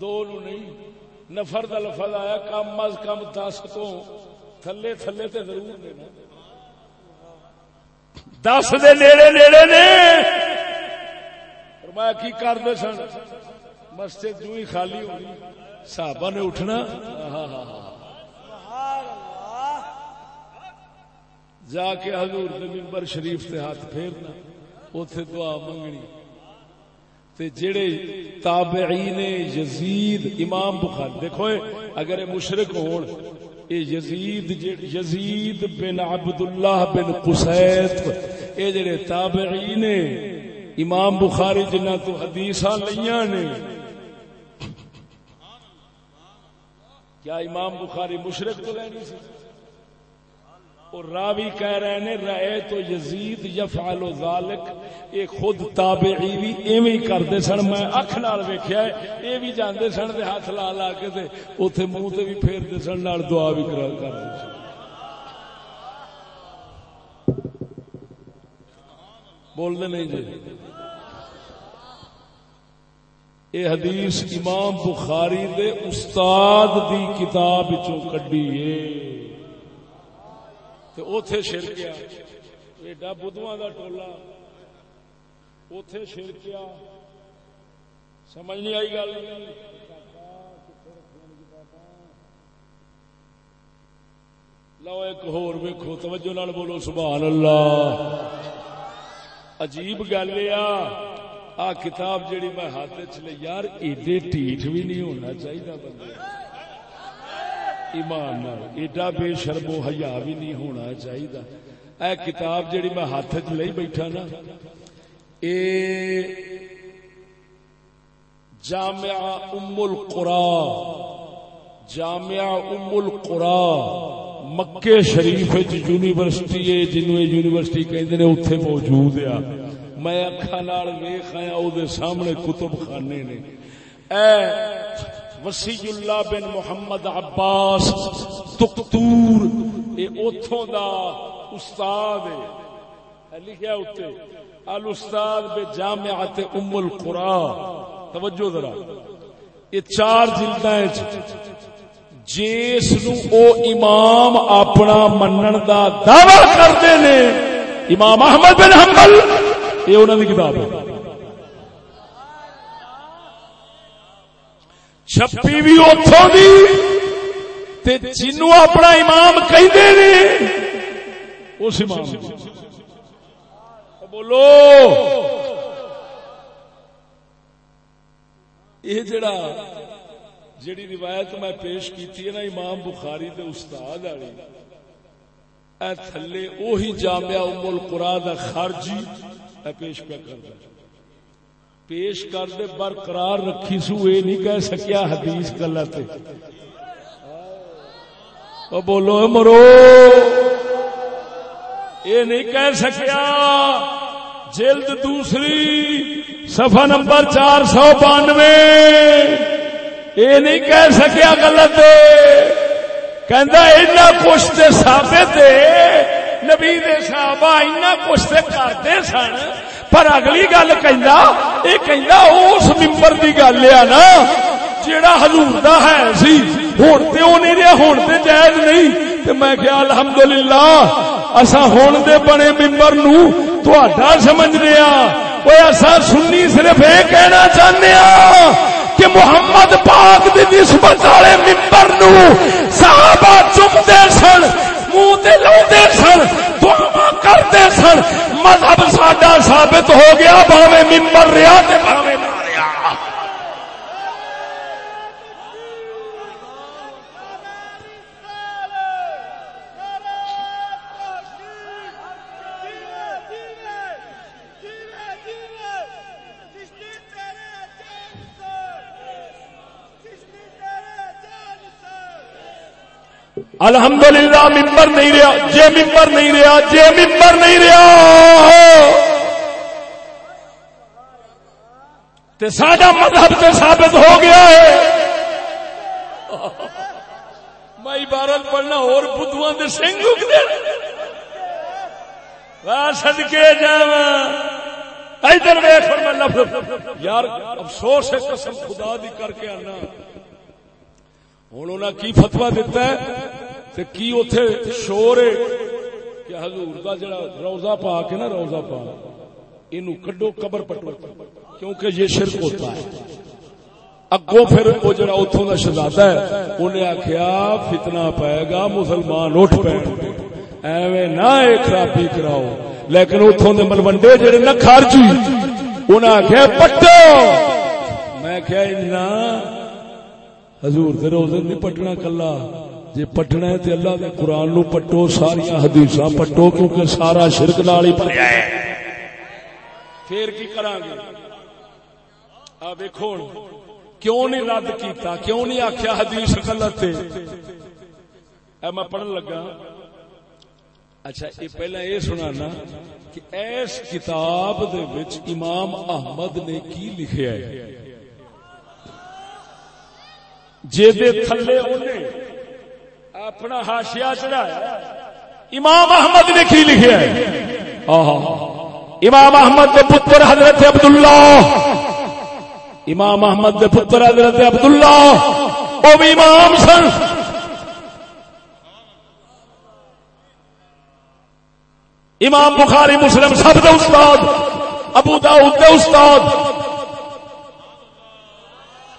دو نو نہیں۔ نفر دا لفظ آیا کم از کم دس تو۔ تھلے تھلے تے ضرور دینا۔ دس دے نیڑے نیڑے نے۔ میں کی کرتے سن؟ مسجد جو ہی خالی ہوئی صحابہ نے اٹھنا۔ جا کے حضور نے ممبر شریف سے ہاتھ پھیرنا۔ اتے دعا منگنی۔ تے جڑے تابعین یزید، امام بخاری، دیکھو اگر مشرک ہون اے یزید یزید بن عبداللہ بن قسیت اے جڑے تابعین امام بخاری جنہ تو حدیثاں لیاں نے۔ کیا امام بخاری مشرق تو لینی سی؟ اور راوی کہہ رہے ہیں رہے تو یزید یفعل ذالک اے خود تابعی بھی ایویں کردے سن، میں اکھ نال ویکھیا ہے اے بھی جاندے سن تے ہاتھ لا لا کے تے اوتھے منہ تے بھی پھیردے سن، نال دعا بھی کرا کردے سن۔ بول دے نہیں جی؟ اے حدیث امام بخاری دے استاد دی کتاب چوں کڈی اے ہے اتے شرکیا ایڈا بدھواں کا ٹولا اتے شرکیا سمجھ نہیں آئی گل لو ایک ہور ویکو توجہ نال بولو سبحان اللہ عجیب گل آ کتاب جیڑی میں ہاتھ چ لے یار ایڈے ٹھیٹ بھی نہیں ہونا چاہیے بندے ایمان ایڈا بے شرم و حیا بھی نہیں ہونا چاہیے اے کتاب جیڑی میں ہاتھ چ لئی بیٹھا نا، اے جامعہ ام القرا، جامعہ ام القرا مکے شریف یونیورسٹی ہے جنوب یونیورسٹی کہندے نے، اوتھے موجود ہے۔ میں اکھاں نال ویکھ آیا او دے سامنے کتب خانے نے۔ اے وسیع اللہ بن محمد عباس تکتور اے اوتھوں دا استاد ہے۔ لکھیا اوتے۔ الاستاد بے جامعت ام القرا توجہ ذرا۔ یہ چار جلداں جس نو او امام اپنا منن دا دعوی کردے نے۔ امام احمد بن حنبل۔ یہ انہاں دی کتاب ہے۔ چھپی بھی اتوں دی تے جنو اپنا امام کہ اس امام بولو۔ یہ جڑا جڑی روایت میں پیش کی نا امام بخاری دے استاد والی، اے تھلے اوہی جامعہ ام القرآن دا خارجی اے پیش پہ کرتا پیش کر دے، برقرار رکھی سو یہ نہیں کہہ سکیا حدیث غلط بولو مرو یہ نہیں کہہ سکیا۔ جلد دوسری، صفحہ نمبر چار سو بانوے۔ یہ نہیں کہہ سکیا غلط کہ کچھ ثابت نبی دے صحابہ اینا کچھ کرتے سن۔ پر اگلی گل اس ممبر کی گل ہے نا، جیڑا حضور دا ہے سی ہوں تو وہ نہیں رہا ہوں تو جائز نہیں۔ تو میں کیا الحمد للہ اصا ہوں دے بنے ممبر نو تا سمجھ رہا ہاں۔ وہ ایسا سنی صرف یہ کہنا چاہتے ہاں کہ محمد پاک دی نسبت والے ممبر نو صحابہ چمتے سن۔ منہ لاؤ سن دعوا کرتے سن۔ مذہب ساڈا ثابت ہو گیا بھاوے ممبر رہا بھاوے رہا۔ للہ ممبر نہیں رہا، جے ممبر نہیں رہا، جے ممبر نہیں رہا۔ تے سارا مذہب سے ثابت ہو گیا ہے۔ میں عبارت پڑھنا اور بدھواں دے سنگ اگتے سدکے جا ادھر ویخ میں لفظ یار، افسوس ہے قسم خدا دی کر کے آنا۔ ہوں انہیں کی فتوا دتا ہے؟ تے کی اتے شور ہے کہ حضور دا جڑا روزہ پا کے نا، روزہ پا یہ کڈو قبر پٹو۔ کیونکہ یہ شرک ہوتا ہے۔ اگو پھر وہ جڑا اتوں کا شہزادہ ہے، انہیں آخیا فتنا پائے گا، مسلمان اٹھ پے۔ ایویں نہ خرابی کراؤ۔ لیکن اتوں کے ملوڈے جڑے نہ خارجی، انہیں آخیا پٹو۔ میں کیا حضور دے روزے نہیں پٹنا کلا۔ جی پٹنا ہے تے اللہ دے قرآن نو پٹو ساری حدیث پٹو کیونکہ سارا شرک نال ہی پڑیا ہے۔ پھر کی کرا گے آ ویکھو کیوں نہیں رد کیتا؟ کیوں نہیں آخیا حدیث غلط ہے؟ اے میں پڑھن لگا۔ اچھا یہ پہلا یہ سنانا کہ ایس کتاب دے وچ امام احمد نے کی لکھیا ہے؟ جے دے تھلے انہیں اپنا ہاشیا چڑھایا۔ امام احمد نے کی لکھیا ہے؟ امام احمد کے پتر حضرت عبداللہ۔ امام احمد کے پتر حضرت عبداللہ۔ وہ بھی امام سن۔ امام بخاری، مسلم سب دے استاد، ابو داؤد دے استاد۔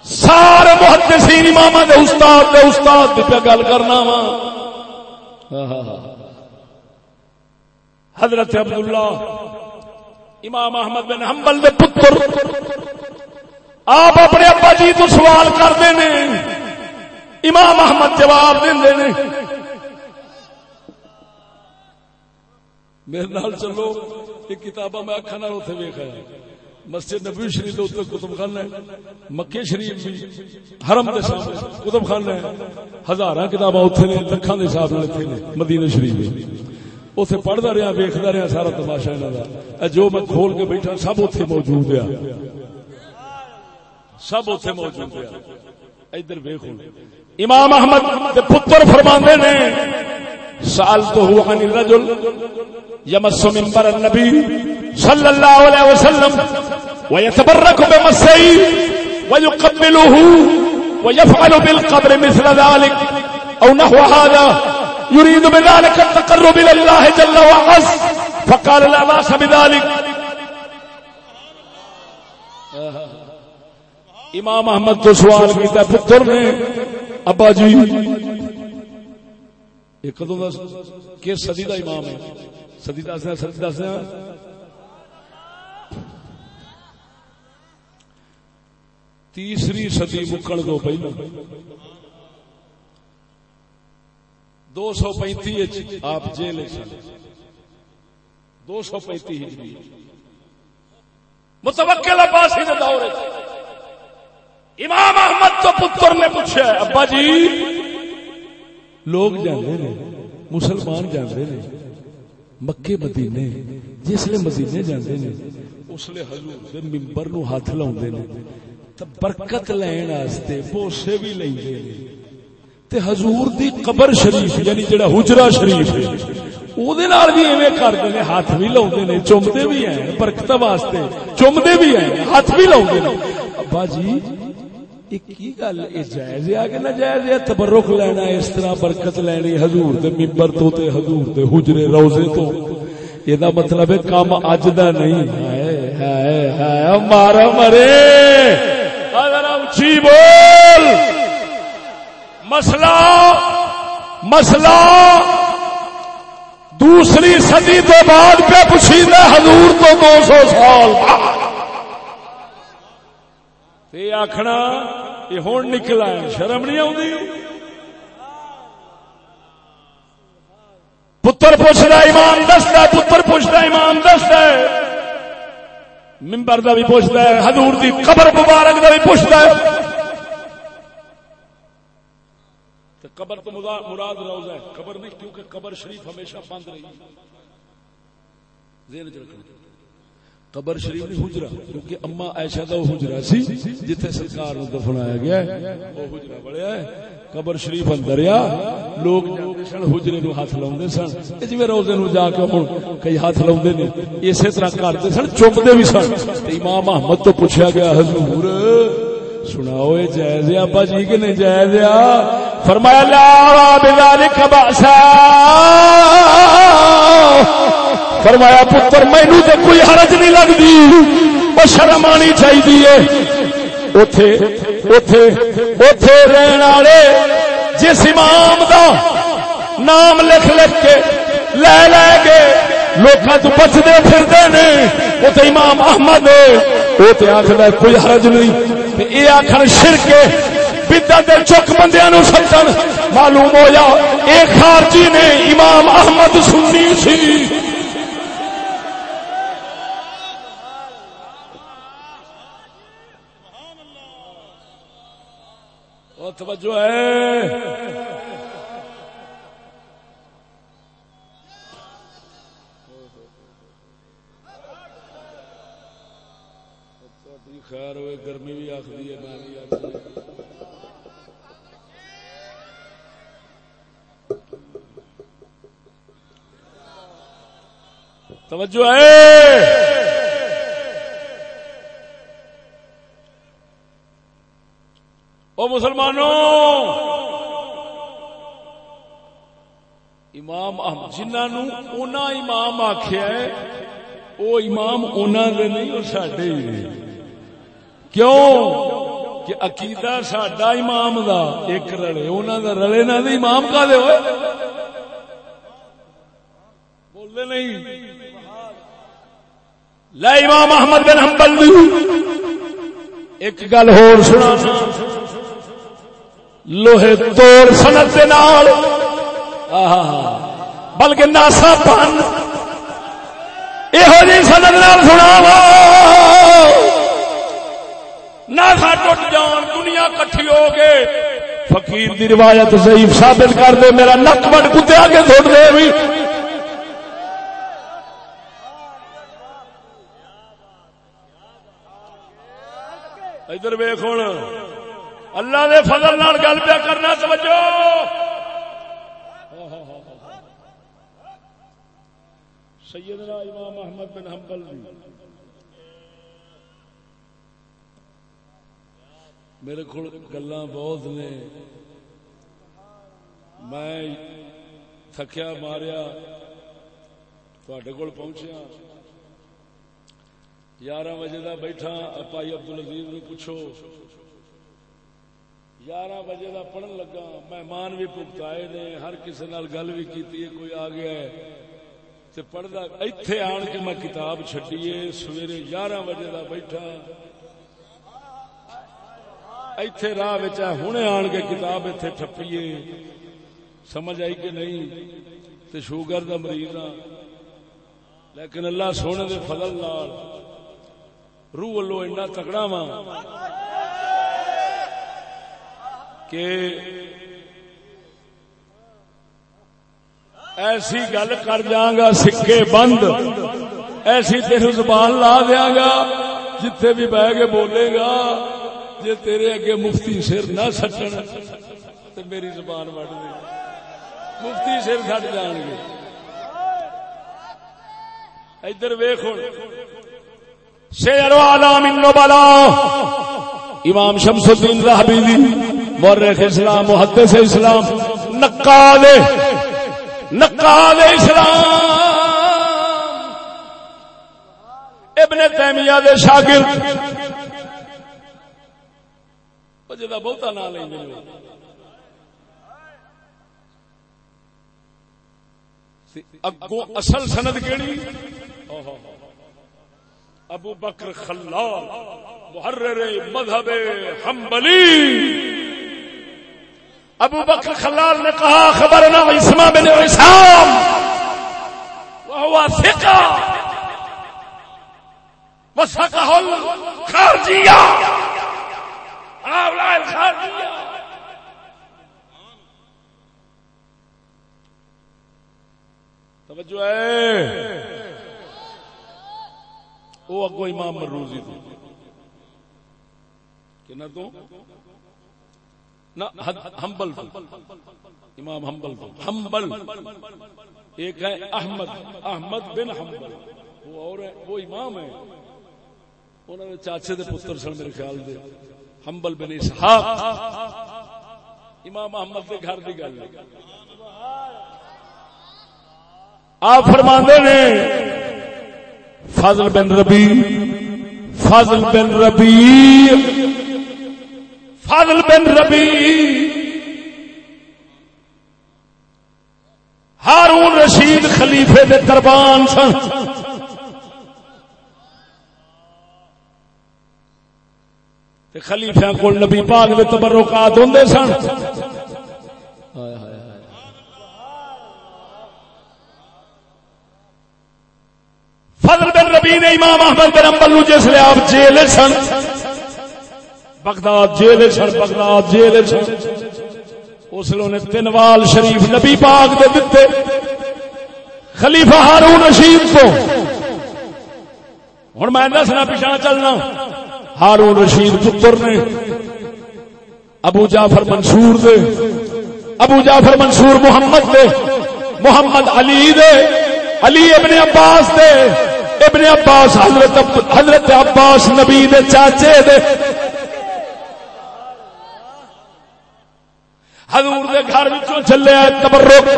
سارے محدثین امام دے استاد دے استاد دی پہ گل کرنا وا۔ حضرت عبداللہ امام احمد بن حنبل دے پتر آپ اپنے ابا جی تو سوال کرتے ہیں۔ امام احمد جواب دے دیں میرے نال چلو یہ کتاباں میں اکھا نال اتنے ویخا مسجد نبی شریف اتنے کتب خانہ ہے مکے شریف بھی، حرم دے سامنے کتب خانہ ہے۔ ہزار کتاباں اتنے نے لکھان کے حساب سے نے، مدینہ شریف اتنے پڑھتا رہا ویکتا رہا سارا تماشا انہوں کا جو میں کھول کے بیٹھا، سب اتنے موجود ہے سب اتنے موجود ہے ادھر ویخ امام احمد پتر فرما نے سال عن الرجل يمس منبر النبي صلى الله عليه وسلم ويتبرك بمسه ويقبله ويفعل بالقبر مثل ذلك او نحو هذا يريد بذلك التقرب الى الله جل وعز فقال لا باس بذلك. امام احمد تو سوال کیتا پتر نے ابا جی ایک کدو کس صدی دا امام ہے؟ سدی دس دیا سدی دس دیا تیسری سدی مکن تو پہلے دو سو پینتی جی، آپ جیل دو سو پینتی ہجری متوکل عباسی کے دور امام احمد تو پتر نے پوچھا ابا جی لوگ جانے نے، مسلمان جانے نے، مکے مدینے جسے مدینے جاندے نے، اس لیے حضور دے منبر نو ہاتھ لاوندے نے، تے برکت لین واسطے بوسے بھی لیندے نے۔ تے حضور دی قبر شریف یعنی جڑا حجرہ شریف ہے او دے نال بھی ایویں کردے نے، ہاتھ بھی لاوندے نے، چومدے بھی ہیں برکت واسطے چومدے بھی ہیں، ہاتھ بھی لاوندے نے۔ ابا جی کی گل؟ یہ جائز آ کے نہ جائز ہے؟ تبرک لینا اس طرح برکت لینی حضور دے ممبر تو تے حضور دے حجرے روزے تو۔ یہ مطلب ہے کام اج دا نہیں۔ مارا مرے۔ اچھی بول۔ مسئلہ مسئلہ۔ دوسری صدی تو بعد پہ پوچھیے حضور تو دو سو سال آخنا یہ ہوں نکلا ہے، شرم نہیں آتی پتر پوچھتا ایمان دستا پتر پوچھتا ایمان دستا ہے۔ ممبر کا بھی پوچھتا ہے، حضور دی قبر مبارک کا بھی پوچھتا ہے۔ قبر تو مراد روز ہے۔ قبر نہیں، کیونکہ قبر شریف ہمیشہ بند رہی ذہن چ رکھنا۔ قبر شریف نہیں حجرا کیونکہ اما ایشا کا وہ حجرا سی جتنے سرکار نو دفنایا گیا ہے۔ وہ حجرا بڑھیا ہے۔ قبر شریف اندر آ، لوگ سن، حجرے نو ہاتھ لاؤ سن۔ جی روزے نو جا کے ہوں کئی ہاتھ لاؤ نے، اسی طرح کرتے سن چپتے بھی سن۔ امام محمد تو پوچھا گیا، حضور، سناؤ یہ جائز ہے ابا جی کہ نہیں جائز فرمایا، لا بذالک باسا فرمایا، پتر مینو تو کوئی حرج نہیں لگتی وہ شرم آنی چاہیے رہن والے جس امام دا نام لکھ لکھ کے لے لے کے لوگ تو بچتے پھرتے نے وہ تو امام احمد وہ تو آخر کوئی حرج نہیں. یہ آخر شرک بدت چک بندیا نو سلطن معلوم ہو جا ایک خارجی نے امام احمد سنی سی۔ توجہ ہے۔ خیر ہوئے گرمی بھی آخری ہے میں بھی آخری توجہ ہے۔ او مسلمانوں، امام احمد جنہوں امام آخیا ہے وہ امام انہوں نے نہیں اور سڈے کیوں؟ کہ عقیدہ ساڈا امام دا، ایک رلے انہوں دا رلے نہ دے امام کا دے ہوئے۔ بولے نہیں۔ لا امام احمد بن حنبل دی۔ ایک گل اور سنا لوہے توڑ سنت دے نال۔ بلکہ ناسا پن۔ یہ سنت جی نال سنا ناسا ٹوٹ جان، دنیا کٹھی ہو گئے۔ فقیر دی روایت ضعیف ثابت کر دے، میرا نک بڑ کتے آگے چھوڑ دے بھی۔ ادھر ویخ اللہ دے فضل نال گل پہ کرنا سمجھو سیدنا امام احمد بن حنبل جی۔ میرے کو گلا بہت نے۔ میں تھکیا، ماریا تھوڑے کول پہنچیا۔ یارہ بجے کا بیٹھا پائی ابدل عزیز نو پوچھو۔ یارہ بجے کا پڑھن لگا، مہمان بھی پگتائے نے، ہر کسی نال گل بھی کی کوئی آ گیا ہے۔ پڑھتا اتے آن کے میں کتاب چڈیے سویرے یارہ بجے کا بیٹھا۔ ایتھے راہ ہوں آن کے کتاب اتنے ٹپیے سمجھ آئی کہ نہیں؟ تے شوگر دا مریض ہاں۔ لیکن اللہ سونے دے فضل لال روح لو اینا تکڑا وا کہ ایسی گل کر جاں گا، سکے بند۔ ایسی تیرے زبان لا دیا گا، جتھے بھی بہ کے بولے گا جی تیرے اگے مفتی سر نہ سٹن تو میری زبان وڈ دے۔ مفتی سر سٹ جان گے۔ ادھر ویخ شیر عالم بلا امام شمس الدین راہبی دی۔ مورخ اسلام، محدث اسلام نقال نقال اسلام۔ ابن تیمیہ دے شاگرد۔ جا بہتا نا لیں گے۔ اگو اصل سند کیڑی؟ ابو بکر خلال، محرر مذہب حنبلی۔ ابو بکر خلال نے کہا، خبر نہ اسما بن اسام وہ ثقہ وسقہ الخارجیہ۔ توجہ ہے۔ وہ اگو امام مروزی تھی کہ نہ تو؟ ہمبل امام ہمبل ہمبل ایک ہے احمد۔ احمد بن ہمبل وہ اور ہے وہ امام ہے انہوں نے چاچے دے پتر سن میرے خیال دے۔ ہمبل بن اسحاق۔ امام احمد کے گھر کی گل۔ آپ فرما نے، فضل بن ربی فضل بن ربی فضل بن ربی. ہارون رشید خلیفے دے دربان سن. خلیفیا کو نبی پاک دے تبرکات ہوں سن. فضل بن ربی نے امام احمد بن امبل جس لیے آپ جیل سن. بغداد جیل سن بغداد جیل سن اس نے تین وال شریف نبی پاک دے دیتے خلیفہ ہارون رشید کو۔ ہوں میں دسنا پیچھا چلنا۔ ہارون رشید پتر نے۔ ابو جعفر منصور دے۔ ابو جعفر منصور محمد دے۔ محمد علی دے۔ علی ابن عباس دے۔ ابن عباس حضرت حضرت عباس نبی دے چاچے دے۔ حضور دے گھر وچوں چلے آئے تبرک۔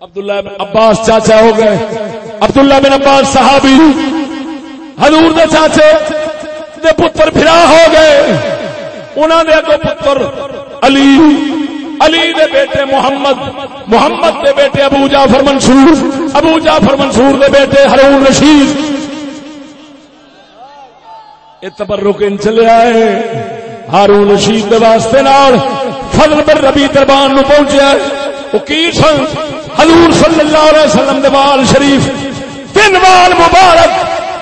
عبداللہ بن عباس چاچا ہو گئے۔ عبداللہ بن عباس صحابی۔ حضور دے چاچے دے پتر پھرا ہو گئے۔ انہوں دے اگو پتر علی۔ علی دے بیٹے محمد۔ محمد دے بیٹے ابو جعفر منصور۔ ابو جعفر منصور دے بیٹے ہرون رشید۔ تبرک ان چلے آئے۔ ہارون رشید دے واسطے نال فضل بن ربی دربان نو پہنچیا وہ کی سن؟ حضور صلی اللہ علیہ وسلم دے وال شریف۔ تین وال مبارک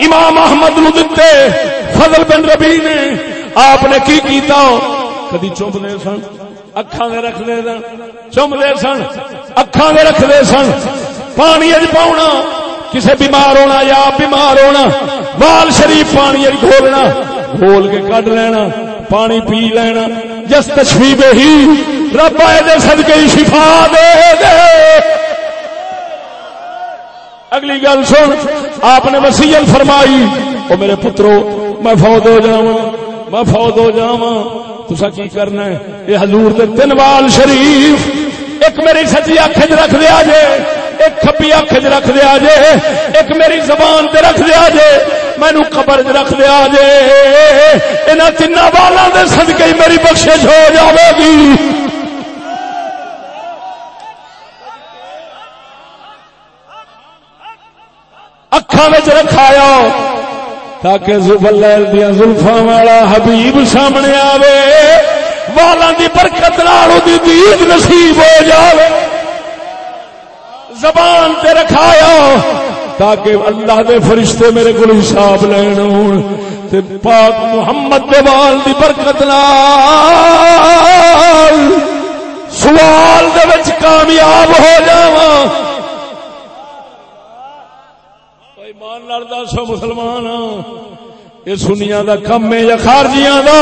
امام احمد نو دتے۔ فضل بن ربی نے آپ نے کی کیتا؟ کدی چپ دے سن؟ اکھاں دے رکھ دے سن۔ چم دے سن؟ اکھاں دے رکھ دے سن۔ پانی اج پاؤنا۔ کسے بیمار ہونا یا بیمار ہونا۔ وال شریف پانی اج گھولنا۔ گھول کے کڈ لینا۔ پانی پی لینا، جس تشوی ہی رب آئے سدکے شفا دے دے۔ اگلی گل سن، آپ نے وسیل فرمائی وہ میرے پترو، میں فوت ہو جا میں فوت ہو جا تسا کی کرنا ہے؟ یہ حضور دے تین وال شریف، ایک میری سچی اکھ رکھ دیا جے۔ ایک کھبی اکھ چ رکھ دیا جے، ایک میری زبان تے رکھ دیا جے مینو قبر چ رکھ دیا جے۔ انہاں تین والاں دے صدقے میری بخشش ہو جاوے گی۔ اکھاں رکھایا تاکہ زبل دیا زلفا والا حبیب سامنے آوے۔ والا دی برکت نال دی دید نصیب ہو جاوے۔ زبان تے رکھایا تاکہ اللہ دے فرشتے میرے کو حساب لین ہون تے پاک محمد دے وال دی برکت نال سوال دے وچ کامیاب ہو جاواں۔ ایمان لال دسو مسلمان یہ سنیا دا کم ہے یا خارجیاں دا؟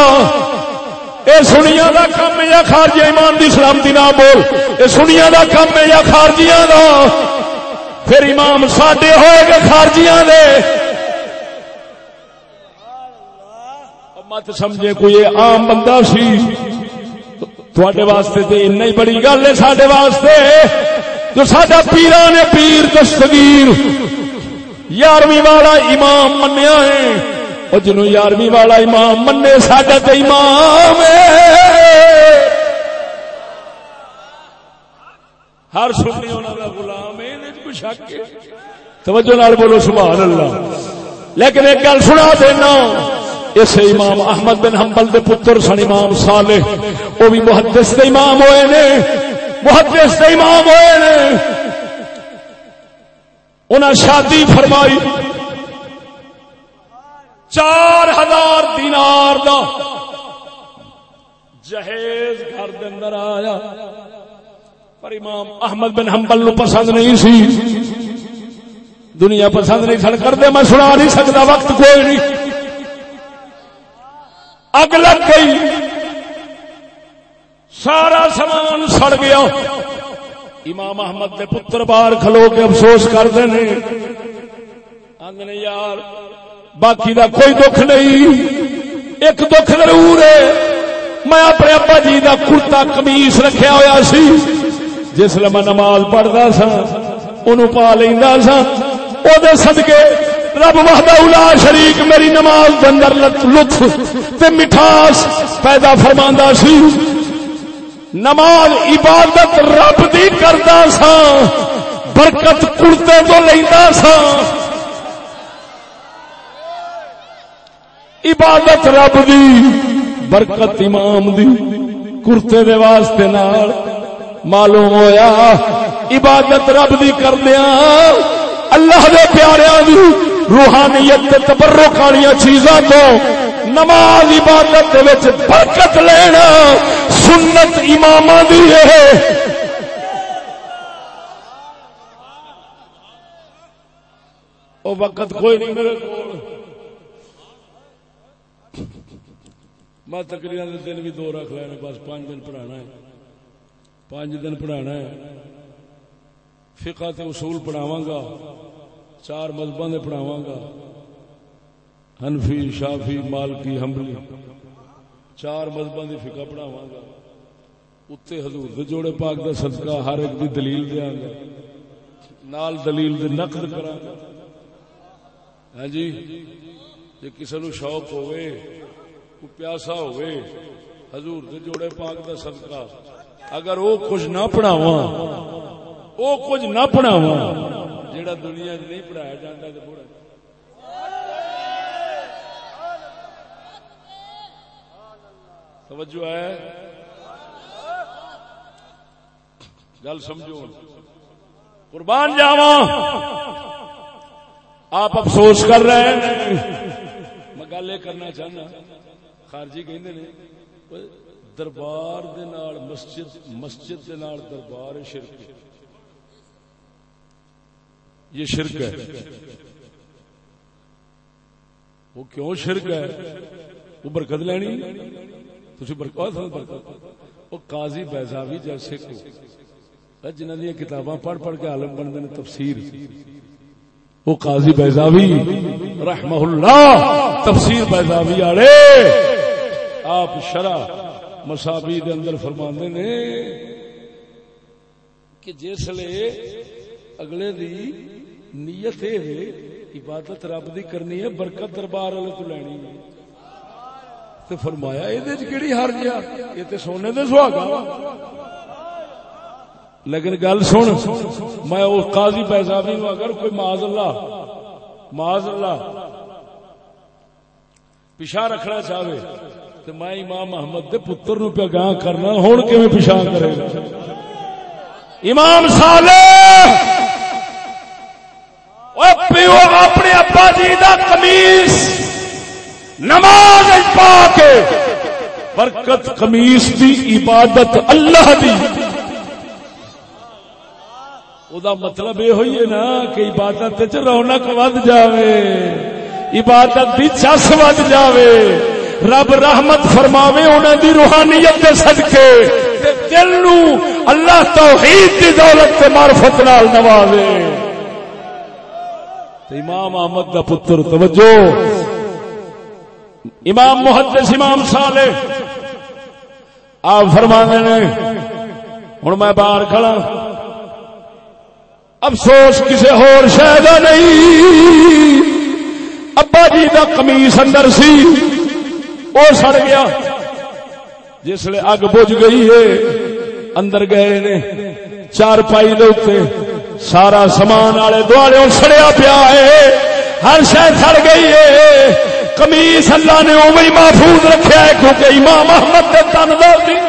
یہ سنیا دا کم ہے یا خارجی ایمان دی سلامتی نہ بول؟ یہ سنیا دا کم ہے یا خارجیاں دا؟ پھر امام ساڈے ہوئے گے خارجیاں دے۔ مت سمجھے کوئی عام بندہ سی۔ تھوڑے واسطے تے اتنا بڑی گل ہے سڈے واسطے۔ جو سڈا پیران پیر دستگیر۔ یارویں والا امام منیا ہے۔ اور جنو یارویں والا امام منے ساڈا تو امام ہر سنی انہوں کا غلام ہے شک توجہ نال بولو، سبحان اللہ۔ لیکن ایک گل سنا دینا اس امام احمد بن حنبل دے پتر سن امام صالح وہ بھی محدث دے امام ہوئے نے۔ محدث دے امام ہوئے نے۔ انہیں شادی فرمائی۔ چار ہزار دینار دا جہیز گھر دے اندر آیا۔ پر امام احمد بن حنبل نو پسند نہیں سی۔ دنیا پسند نہیں سن کر دے، میں سنا نہیں سکتا، وقت کوئی نہیں۔ اگ لگ گئی۔ سارا سامان سڑ گیا۔ امام احمد دے پتر باہر کھلو کے افسوس کرتے ہیں۔ آدھے یار باقی دا کوئی دکھ نہیں۔ ایک دکھ ضرور ہے۔ میں اپنے ابا جی دا کرتا کمیس رکھیا ہوا سی، جس لیے میں نماز پڑھتا سا ان پا لینا سا۔ وہ سدکے رب وحدہ الا شریک میری نماز اندر لطف تے مٹھاس پیدا فرما سی۔ نماز عبادت رب دی کردا سا، برکت کڑتے تو لینا سا۔ عبادت رب دی، برکت امام دی۔ کرتے دے واسطے نال معلوم ہویا، عبادت رب دی کردیا اللہ دے پیاریاں دی روحانیت تے تبرک والی چیزاں تو نماز عبادت وچ برکت لینا سنت امام دی ہے۔ وہ وقت کوئی نہیں میرے کو میں تقریر دن بھی دو رکھ لینا بس پانچ دن پڑھانا ہے پانچ دن پڑھانا ہے فقہ تے اصول پڑھاواں گا چار مذہبوں نے پڑھاواں گا ہنفی شافی مالکی حملی چار مذہبوں کی فکا پڑھاوا گا اتنے حضور دے جوڑے پاک دا صدقہ ہر ایک دی دلیل دیا گا نال دلیل دے نقد کرا گا ہاں جی جی کسی پیاسا ہوئے، حضور دے جوڑے پاک دا صدقہ۔ اگر وہ کچھ نہ پڑھاوا وہ کچھ نہ پڑھاوا جڑا دنیا نہیں پڑھایا جاتا پڑھا توجہ ہے؟ گل سمجھو۔ قربان جاوا آپ افسوس کر رہے ہیں، میں گل یہ کرنا چاہنا۔ خارجی کہ دربار دے نال مسجد مسجد دے نال دربار شرک۔ یہ شرک ہے۔ وہ کیوں شرک ہے؟ وہ برکت لینی؟ برکت برکت۔ وہ قاضی بیزاوی جیسے کو جنہ دیا کتاباں پڑھ پڑھ کے عالم بن تفسیر۔ وہ قاضی بیزاوی رحمہ اللہ، تفسیر بیزاوی آڑے۔ آپ شرح مسابی دے اندر فرماندے نے کہ جس لیے اگلے دی نیت ہے، عبادت رب دی کرنی ہے، برکت دربار والے کو لینی ہے۔ تو فرمایا یہ کہڑی ہار گیا یہ تو سونے دے سہاگا لیکن گل سن، میں اس قاضی پیسابی ہوں اگر کوئی معاذ اللہ معاذ اللہ، پیشہ رکھنا چاہے تو میں امام محمد دے پتر نو پہ گاہ کرنا ہوں کہ پیشہ کرے؟ امام صالح! پیو اپنے ابا جی کا کمیس نماز پا کے برکت کمیس دی عبادت اللہ دی۔ دا مطلب یہ ہوئی ہے نا کہ عبادت رونق ود جاوے، عبادت دی چس ود جاوے۔ رب رحمت فرماوے انہوں دی روحانیت کے صدقے دل نو اللہ توحید دی دولت کے معرفت نال نوازے۔ امام احمد دا پتر، توجہ۔ امام محدث، امام صالح۔ آپ فرما نے ہوں میں باہر کھڑا۔ افسوس کسی ہور شاید نہیں۔ ابا جی کا کمیس اندر سی۔ وہ سڑ گیا۔ جس لیے اگ بج گئی ہے، اندر گئے نے۔ چار پائی دے سارا سامان والے دوالے سڑیا پیا ہے۔ ہر شہ سڑ گئی ہے۔ کمیس اللہ نے اوی محفوظ رکھا ہے، کیونکہ امام احمد کے تن دردی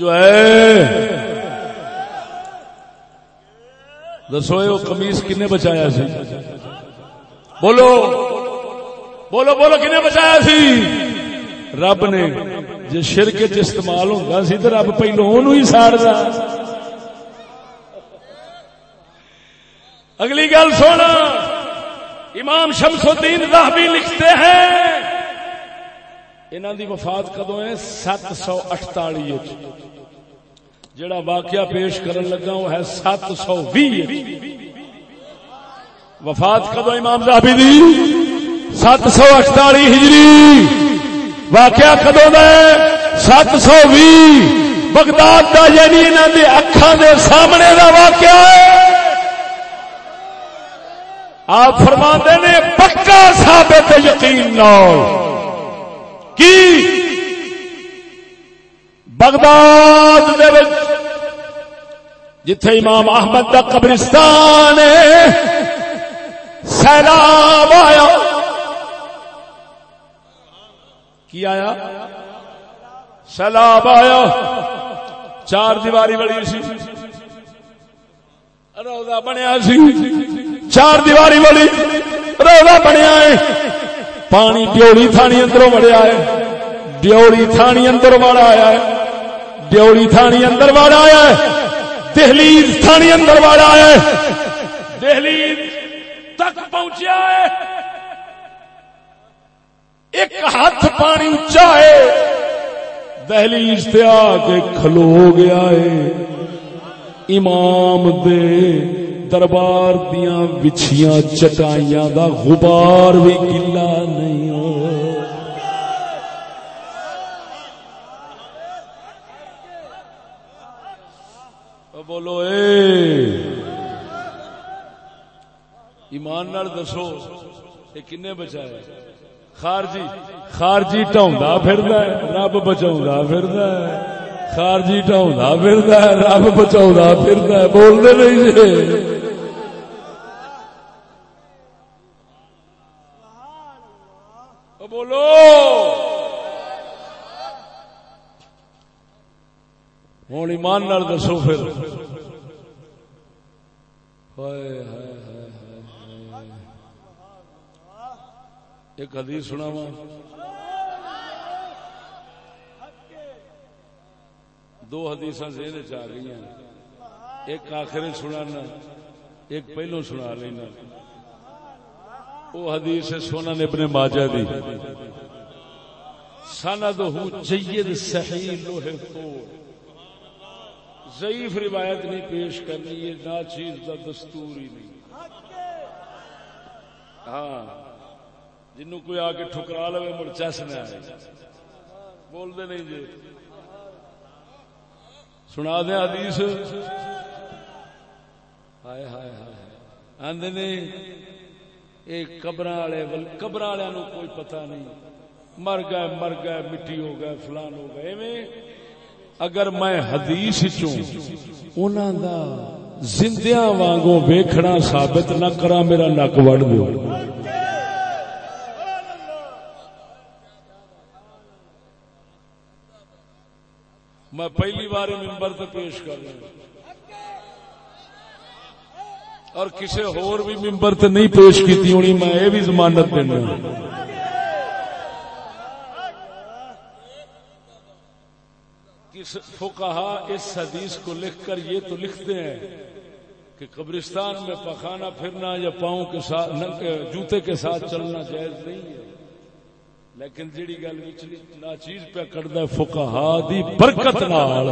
جو ہے دسو یہ کمیس کنے بچایا سی؟ بولو بولو بولو، کنے بچایا سی؟ رب نے جی شرک چ استعمال ہوتا سی تو رب پہلو ہی ساڑ اگلی گل سونا، امام شمس الدین راہبی لکھتے ہیں انہوں دی وفات کدو ہے؟ سات سو اٹتالی جڑا واقعہ پیش کرن لگا وہ ہے سات سو بھی وفات کدو امام صاحبی دی؟ سات سو اٹتالی ہجری۔ واقعہ کدو سات سو بھی بغداد کا یعنی انہوں نے اکھان دے سامنے کا واقعہ ہے۔ آپ فرما نے پکا ثابت یقین نال۔ کی؟ بغداد دے جتھے امام احمد کا قبرستان سیلاب آیا۔ کی آیا؟ سیلاب آیا۔ چار دیواری بڑی سی۔ روزہ بنیا سی۔ چار دیواری والی روزہ بنیا ہے۔ پانی ڈیوڑی تھانی اندروں بڑیا ہے۔ ڈیوڑی تھانی اندر والا آیا ہے۔ ڈیوڑی تھانی اندر والا آیا ہے۔ دہلیز تھانی اندر والا آیا ہے۔ دہلیز تک پہنچیا ہے۔ ایک ہاتھ پانی اچا ہے۔ دہلیز پہ آ کے کھلو گیا ہے۔ امام دے دربار دیا بچھیاں چٹائیاں دا غبار بھی گلا نہیں ہو۔ بولو، اے۔ ایمان نال دسو یہ کنے بچا ہے خارجی خارجی ٹاؤں پھر رب بچاؤں پھر خارجی ٹاؤں پھر رب بچاؤں پھر بولتے نہیں جی بولو۔ ہوں ایمان نال دسو پھر۔ ایک حدیث سنا وا دو حدیث ذہن چ گئی ایک آخر سنا ایک پہلو سنا لینا۔ وہ حدیث سونا نے اپنے ماجا دی۔ سند جید صحیح لوہے تو ضعیف روایت نہیں پیش کرنی، یہ نا چیز کا دستور ہی نہیں۔ ہاں جنو کوئی آ کے ٹھکرا لو مڑ چس بولتے نہیں جی۔ سنا دیا حدیث؟ ہائے ہائے ہائے آدھے یہ قبر والے قبر والوں کوئی پتہ نہیں۔ مر گئے مر گئے، مٹی ہو گئے، فلان ہو گئے۔ میں اگر میں حدیث چوں دا زندیاں وانگوں ویکھنا ثابت نہ کرا میرا نک وڑ دو میں پہلی بار ممبر تو پیش کر رہا ہوں۔ اور کسی ہور بھی ممبر تے نہیں پیش کی ہونی میں یہ بھی ضمانت دینا۔ فقہا اس حدیث کو لکھ کر یہ تو لکھتے ہیں کہ قبرستان میں پخانا پھرنا یا پاؤں کے ساتھ جوتے کے ساتھ چلنا جائز نہیں ہے۔ لیکن جیڑی گل نا چیز پہ کرتا فقہا دی برکت نال۔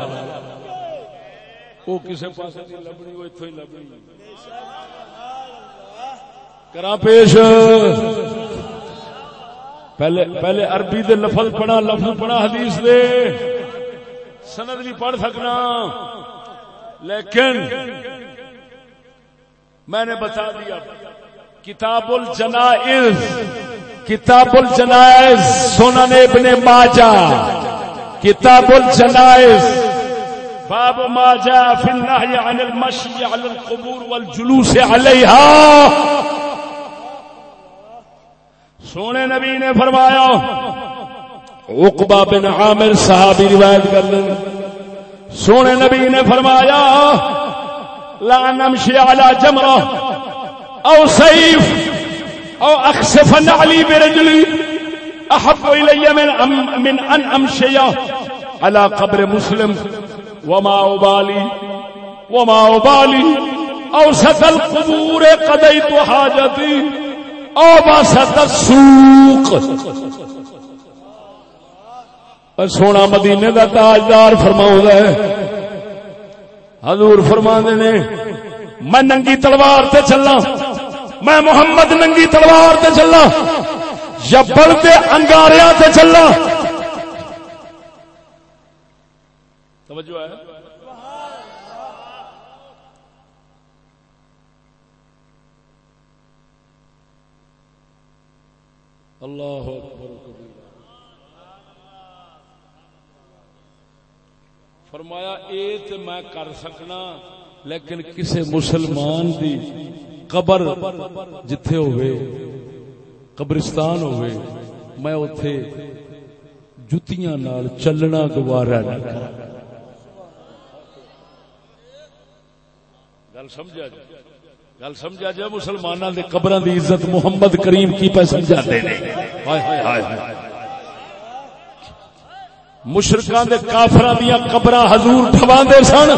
وہ کسی پاس نہیں لبنی، وہ اتو ہی لبنی۔ کرا پیش۔ پہلے پہلے عربی دے لفظ پڑھا لفظ پڑھا حدیث دے۔ سند بھی پڑھ سکنا۔ لیکن میں نے بتا دیا کتاب الجنائز کتاب الجنائز سنن ابن ماجہ کتاب الجنائز باب ما جاء في النهي عن المشي على القبور والجلوس عليها سونے نبی نے فرمایا اقبا بن عامر صحابی روایت کر لیں سونے نبی نے فرمایا، لا نمشي على جمرة او سيف او اخسف نعلي برجلي احب الي من من ان امشي على قبر مسلم، وما ابالي وما ابالي او ست القبور قضيت حاجتي سوق سونا مدینے کا تاجدار فرما حضور فرما نے، میں ننگی تلوار تے چلا میں محمد ننگی تلوار تے چلا یا بڑھتے انگاریا سے چلنا توجہ ہے۔ اللہ فرمایا، اے تے میں کر سکنا، لیکن کسے مسلمان دی قبر جتھے ہوئے، قبرستان ہوئے، میں اتے جتیاں نال چلنا گوارا نہ گل سمجھا جی گل سمجھا جائے مسلمانوں کے قبر دی عزت محمد کریم کی پہ سمجھا دے مشرقان دے کافران دیا قبر حضور ٹھوا دے سن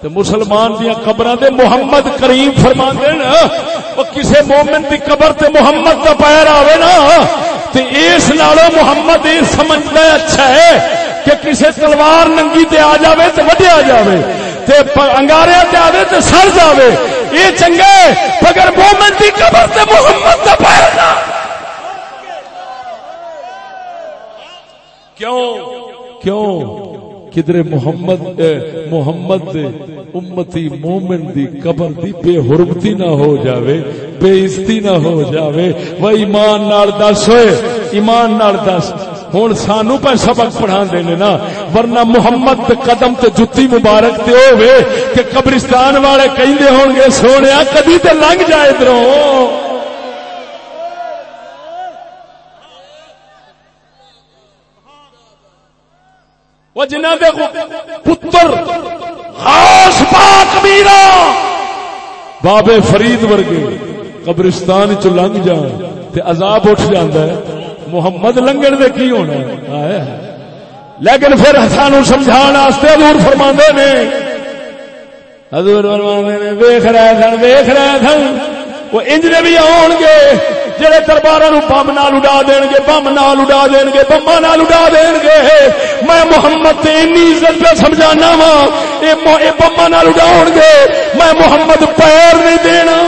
تے مسلمان دیا قبر دے محمد کریم فرما دے وہ کسے مومن دی قبر تے محمد کا پیر آوے نا، تے اس نالوں محمد یہ سمجھنا اچھا ہے کہ کسے تلوار ننگی تے آ جاوے تے وڈیا جاوے، تے انگارے تے آوے تے سر جاوے۔ یہ چنگا ہے، مگر مومن دی قبر تے محمد کا پیر نہ۔ کیوں؟ کیوں؟ کدھر محمد محمد دے امتی مومن دی قبر دی بے حرمتی نہ ہو جاوے، بے عزتی نہ ہو جاوے۔ وہ ایمان نال دس ہوئے، ایمان نال دس۔ ہوں سانو پہ سبق پڑھا دے نا، ورنہ محمد تے قدم تے جتی مبارک تے ہوئے کہ قبرستان والے کہیں ہون گے سونے، کدی تے لنگ جائے ادھروں۔ وہ جنہ دے پتر، خاص پاک میرا، بابے فرید ورگے قبرستان چ لنگ جان تے عذاب اٹھ جاندا ہے۔ محمد لنگن دے کی ہونا ہے؟ لیکن پھر سانو سمجھان واسطے حضور فرماندے نے، حضور فرماندے نے، ویکھ رہے سن، ویکھ رہے سن۔ وہ انجنے بھی آن گے جڑے دربار بم نال اڈا دین گے، بم نال اڈا دین گے بما نال اڈا دین گے۔ میں محمد اینی عزت پہ سمجھانا وا یہ بما نال اڈاؤ گے۔ میں محمد پیر نہیں دینا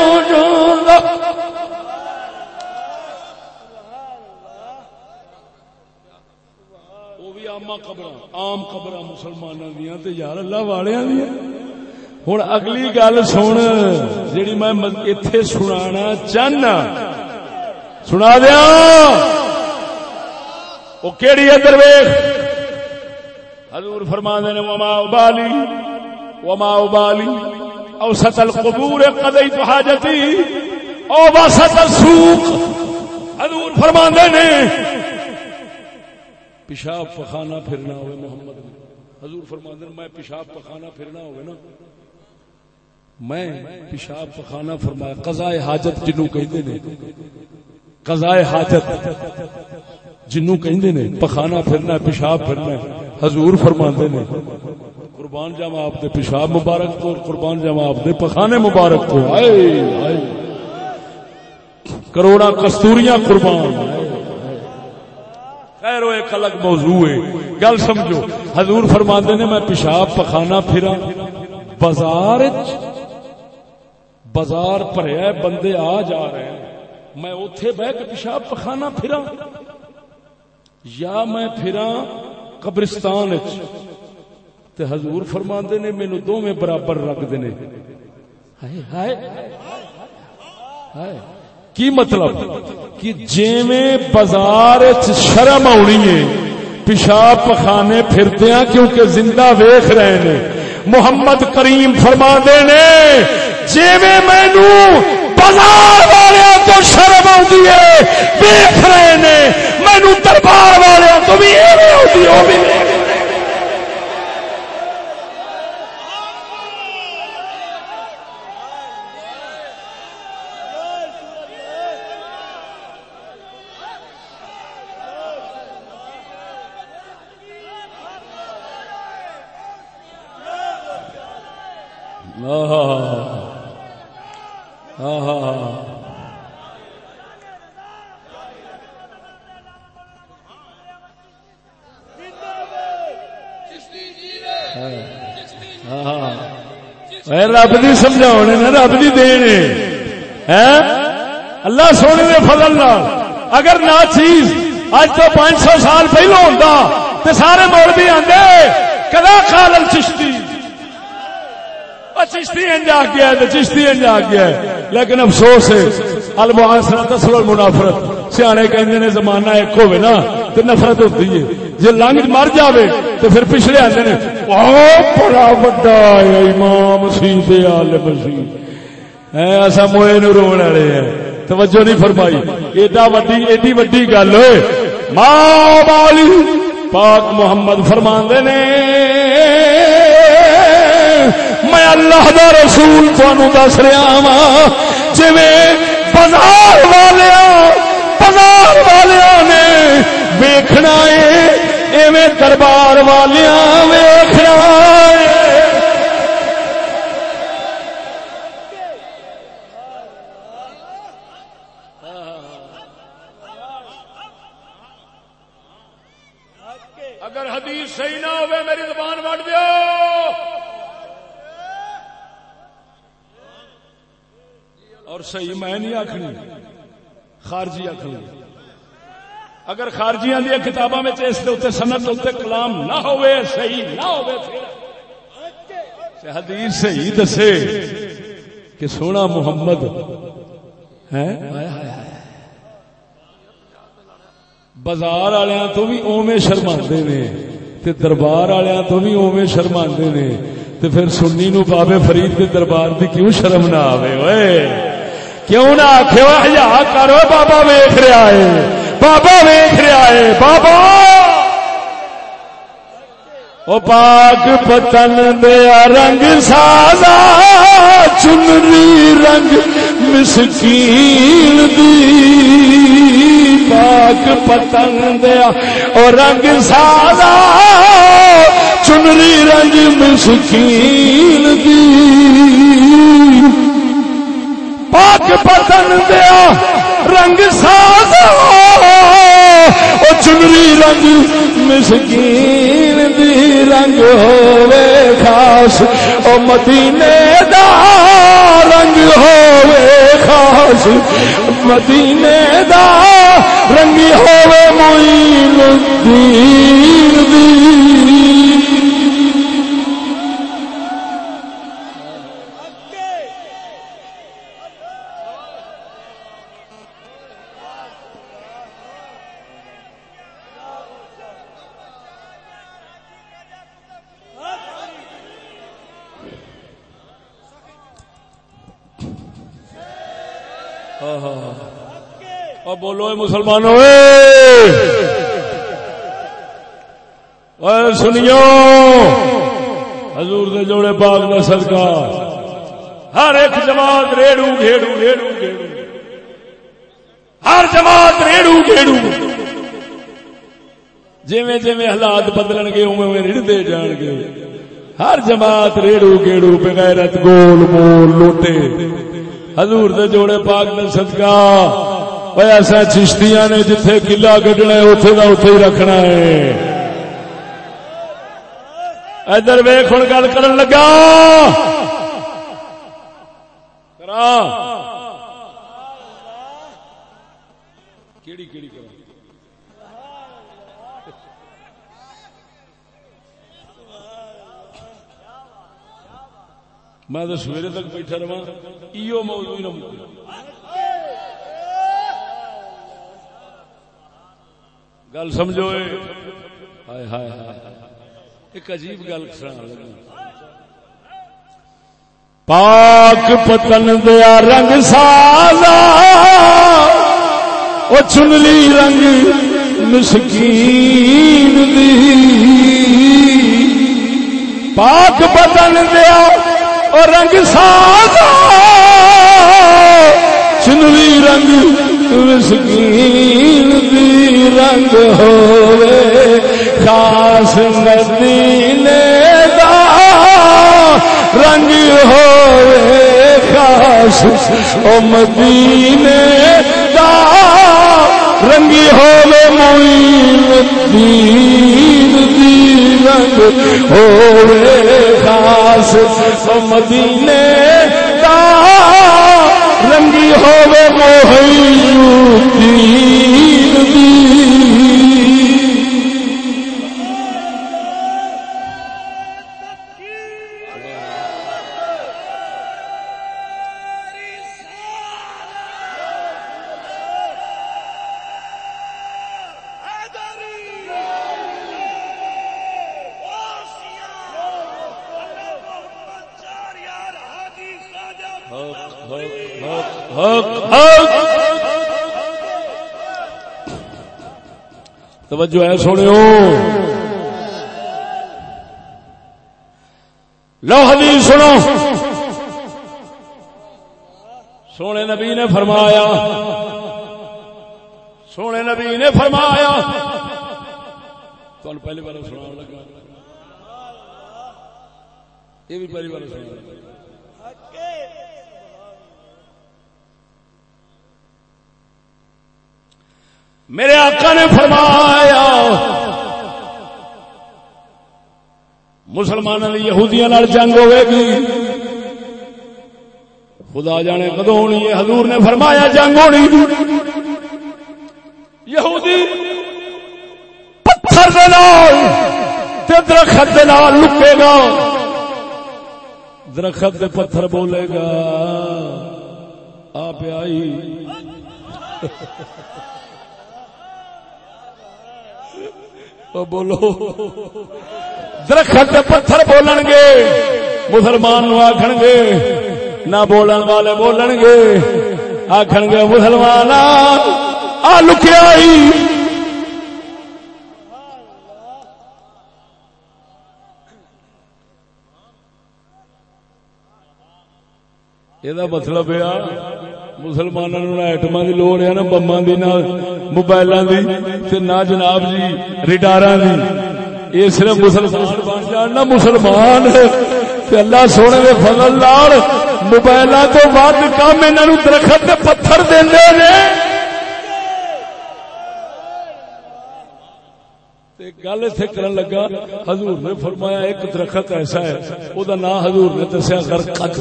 آم قبر مسلمانوں دیا یار اللہ والے دیا ہوں اگلی گل سن جیڑی میں اتے سنا چاہنا سنا دیا وہ کہڑی ہے درویش حضور فرما دے وما ابالی وما ابالی او ستل قبور قدئی تو حاجتی او واسط السوق حضور فرما دے پیشاب پخانا پھرنا ہوئے محمد حضور فرما دے میں پیشاب پخانا پھرنا ہوئے نا میں پیشاب پخانا فرمایا قضاء حاجت جنوں کہندے نے۔ قضاء حاجت جنوں کہندے نے پخانا پھرنا، پیشاب پھرنا حضور فرماندے نے، قربان جاوا آپ دے پیشاب مبارک تو، قربان جاوا آپ دے پخانے مبارک تو۔ ہائے ہائے کروڑا کستوریاں قربان۔ خیر وہ ایک الگ موضوع ہے۔ گل سمجھو، حضور فرماندے نے، میں پیشاب پخانا پھرا۔ بازار بازار بھریا بندے آ جا رہے ہیں۔ میں اتے بہ کے پیشاب پخانا پھرا یا میں پھرا قبرستان تے حضور فرما نے مینو دونوں برابر رکھ دینے۔ کی مطلب؟ کہ جیویں بازار شرم آنی ہے، پیشاب پخانے پھرتے ہیں کیونکہ زندہ ویخ رہے ہیں محمد کریم فرما نے جی مینو بازار تو شرم آتی ہے دیکھ رہے نے، مینو دربار والوں تو بھی ہوتی وہ بھی رب کی سمجھا رب کی دین اللہ سونے کے فضل اگر نہ چیز اج تو پانچ سو سال پہلو ہوتا تو سارے مول بھی آدھے کدا خالل چشتی چشتی انجا گیا ہے چشتی انجا گیا۔ ہے لیکن افسوس ہے المحاصرہ تسل المنافرت۔ سیانے کہندے نے، زمانہ ایک ہوے نا، تے نفرت ہوتی ہے۔ جے لنگ مر جاوے تو پھر پچھلے آندے نے، او بڑا بڑا امام سی عالم سی۔ اے موئے نو رون والے ہیں۔ توجہ نہیں فرمائی۔ ایڈا وڈی، ایڈی وڈی گل ہوئے۔ ماں بالی پاک محمد فرماندے نے، میں اللہ دا رسول تھانوں دس رہا وا جی بازار والیا بازار والیا نے ویخنا ہے۔ ایویں دربار والیا ویخنا اگر حدیث صحیح نہ ہوئے، میری زبان بٹ دیو۔ اور صحیح میں نہیں آخنی خارجی آخنی اگر خارجیاں دیا کتاباں میں اس سنت اتنے کلام نہ ہوئے، صحیح نہ ہوئے حدیث صحیح دسے کہ سونا محمد ہے بازار والوں تو بھی اوے شرما نے دربار والوں تو بھی اوے شرما نے پھر سنی نو بابے فرید کے دربار کی کیوں شرم نہ آئے کیوں نہ آخو ہیا کرو، بابا ویخ رہا ہے۔ بابا ویخ رہا ہے، بابا! او پاک پتن دیا رنگ سازا چنری رنگ مسکین دی۔ پاک پتن دیا او رنگ سازا چنری رنگ مسکین دی۔ پاک پتن دیا رنگ ساز چنری رنگ مسکین دی رنگ ہوے خاص، او مدینے دا رنگ ہوے خاص، مدینے دا رنگ ہوے معین الدین دی۔ بولو مسلمانوں سنیو! حضور دے جوڑے باغ کا صدقہ۔ ہر ایک جماعت ریڑو گھیڑو ریڑو گھیڑو۔ ہر جماعت ریڑو گھیڑو۔ جیویں جیویں حالات بدلن گے اوے رڑ دے جان گے۔ ہر جماعت ریڑو گیڑو بغیرت گول، مول، لوٹے۔ حضور دے جوڑے پاک نے صدقہ۔ ایسا چشتیاں نے جتھے کلا کٹنا ہے اتے کا اتے ہی رکھنا ہے ادھر ویخ ہوں گل کر لگا کیڑی کیڑی میں تو سویرے تک بیٹھا رہا ایو موضوع نہ گل سمجھو ہائے ہائے ایک عجیب گل پاک پتن دیا رنگ سالا وہ چنلی رنگ مسکین دی۔ پاک پتن دیا وہ رنگ سالا چنلی رنگ مسکین دی رنگ ہوئے، خاص مدینے دا رنگ ہوئے، خاص او مدینے دا رنگی ہوئے، معین الدین دی رنگ ہوئے، خاص او مدینے لمبی ہوگی توجہ ہے سونے لو حدیث سنو۔ سونے نبی نے فرمایا، سونے نبی نے فرمایا۔ تمہیں پہلی بار سنا لگا۔ یہ بھی پہلی بار سنا لگا۔ میرے آقا نے فرمایا مسلمانوں یہودیاں جنگ ہوئے گی۔ خدا جانے کدو ہونی ہے؟ حضور نے فرمایا جنگ ہونی یہودی پتھر درخت لکے گا۔ درخت دے پتھر بولے گا۔ آپ آئی۔ تو بولو. درخت پتھر بولن گے، مسلمان نو آخ گے، نہ بولن والے بولن گے۔ آخ گے مسلمان، آ لکیا یہ مطلب ہے مسلمانوں ایٹما کی لوڑ ہے نا بما کی نہ موبائل کی نہ جناب جی ریڈار کی یہ صرف مسلمان بن جان، نہ مسلمان۔ اللہ سونے کے فضل لال موبائل تو ود کم انہوں درخت پتھر دے گل اتنے کرن لگا، حضور نے فرمایا، ایک درخت ایسا ہے وہ نام حضور نے دسیا غرقد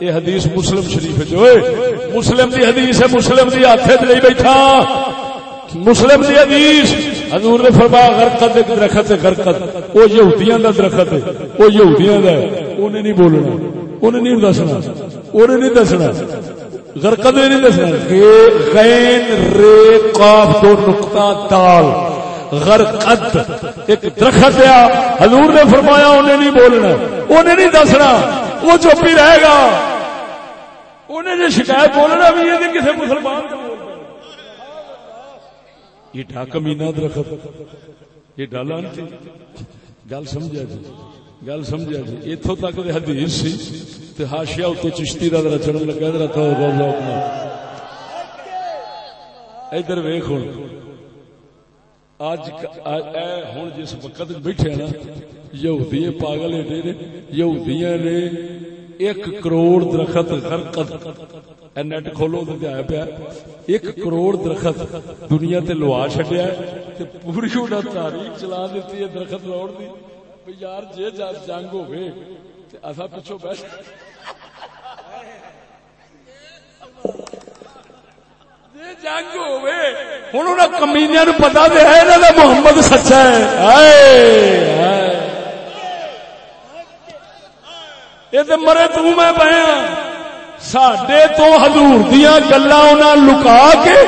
یہ حدیث مسلم شریف جو۔ مسلم دی حدیث ہے، مسلم دی ہاتھ لے بیٹھا۔ مسلم دی حدیث، حضور نے فرمایا غرقد ایک درخت ہے غرقد وہ یہودیاں دا درخت ہے، وہ یہودیاں دا ہے۔ انہیں نہیں بولنا، انہیں نہیں دسنا، انہیں نہیں دسنا۔ غرقد نہیں دسنا۔ غین رے قاف دو نقطہ دال۔ غرقد ایک درخت آ حضور نے فرمایا انہیں نہیں بولنا. انہیں نہیں دسنا. وہ چپ ہی رہے گا. انہیں جو شکایت بولنا بھی ہے کسی مسلمان یہ ڈا کمینا درخت. یہ ڈالا گل سمجھا جی. گل سمجھا جی. اتوں تک حدیث سی. ہاشیا اتو چشتی کا ذرا چڑھن لگا. ذرا تو ادھر ویخ ہوں آج ہوں جس وقت بیٹھے نا، یہودی پاگل ایڈے نے، یہودیاں نے ایک کروڑ درخت درخت نیٹ کھولو تو آیا پیا۔ ایک کروڑ درخت دنیا تے لوا چڈیا پوری انہیں تاریخ چلا دیتی ہے درخت لاؤ دی۔ یار جی جنگ ہوگی اصا پچھو بیٹھ جنگ ہوں کمینیا نو پتا ہے محمد سچا ہے۔ یہ مرے تو میں پایا سڈے تو ہزور دیا گلا لکا کے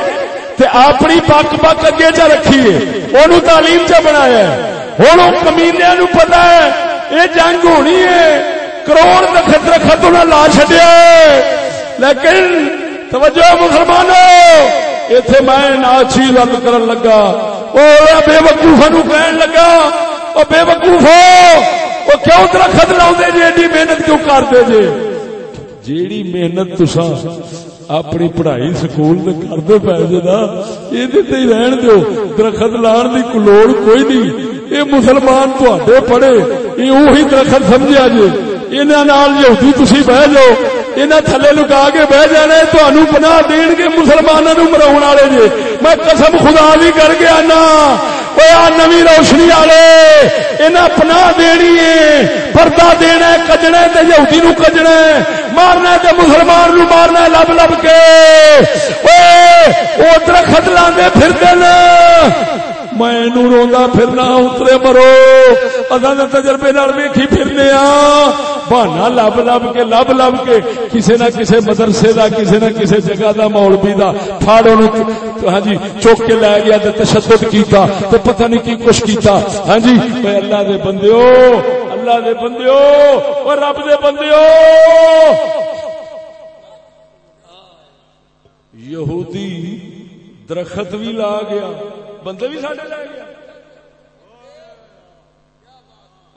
تے اپنی پک پک اگے چ رکھیے۔ وہ تعلیم چ بنایا ہوں کمینیا نو پتا ہے۔ یہ جنگ ہونی ہے۔ کروڑ دخت رکھت لا چڈیا لیکن توجہ مسلمانوں! اتے میں ناچی رد کرن لگا۔ وہ بے وقوفا نو کہن لگا۔ وہ بے وقوف وہ کیوں درخت لاؤ جی ایڈی محنت کیوں کرتے جی جیڑی محنت تسا اپنی پڑھائی سکول میں کرتے پے جی نا یہ رہن دو درخت لان کی لوڑ کوئی نہیں یہ مسلمان تے پڑھے۔ یہ وہی درخت سمجھا جی یہودی تھی بہ جاؤ انہیں تھلے لکا کے بہ جانے تہن پنا دین گے مسلمانوں مرا والے جی میں قسم خدا بھی کر کے آنا نوی روشنی والے انہیں پنا دینی ہے پردہ دینا کجنا یہودی نو کجنا مارنا تے مسلمان نو مارنا لب لب کے وہ درخت لانے پھر دن میں روزا پھرنا اترے مرو۔ ادا نے تجربے نال ویکھی پھرنے آ۔ بہانا لب لب کے، لب لب کے۔ کسے نہ کسے مدرسے دا، کسے نہ کسے جگہ دا، مولوی دا۔ پھاڑ اونوں ہاں جی چوک کے لے گیا تے تشدد کیتا تے پتہ نہیں کی کچھ کیتا۔ ہاں جی اے اللہ دے بندیو اللہ دے بندیو او رب دے بندیو یہودی درخت بھی لا گیا۔ بندے بھی ساڈے لے گیا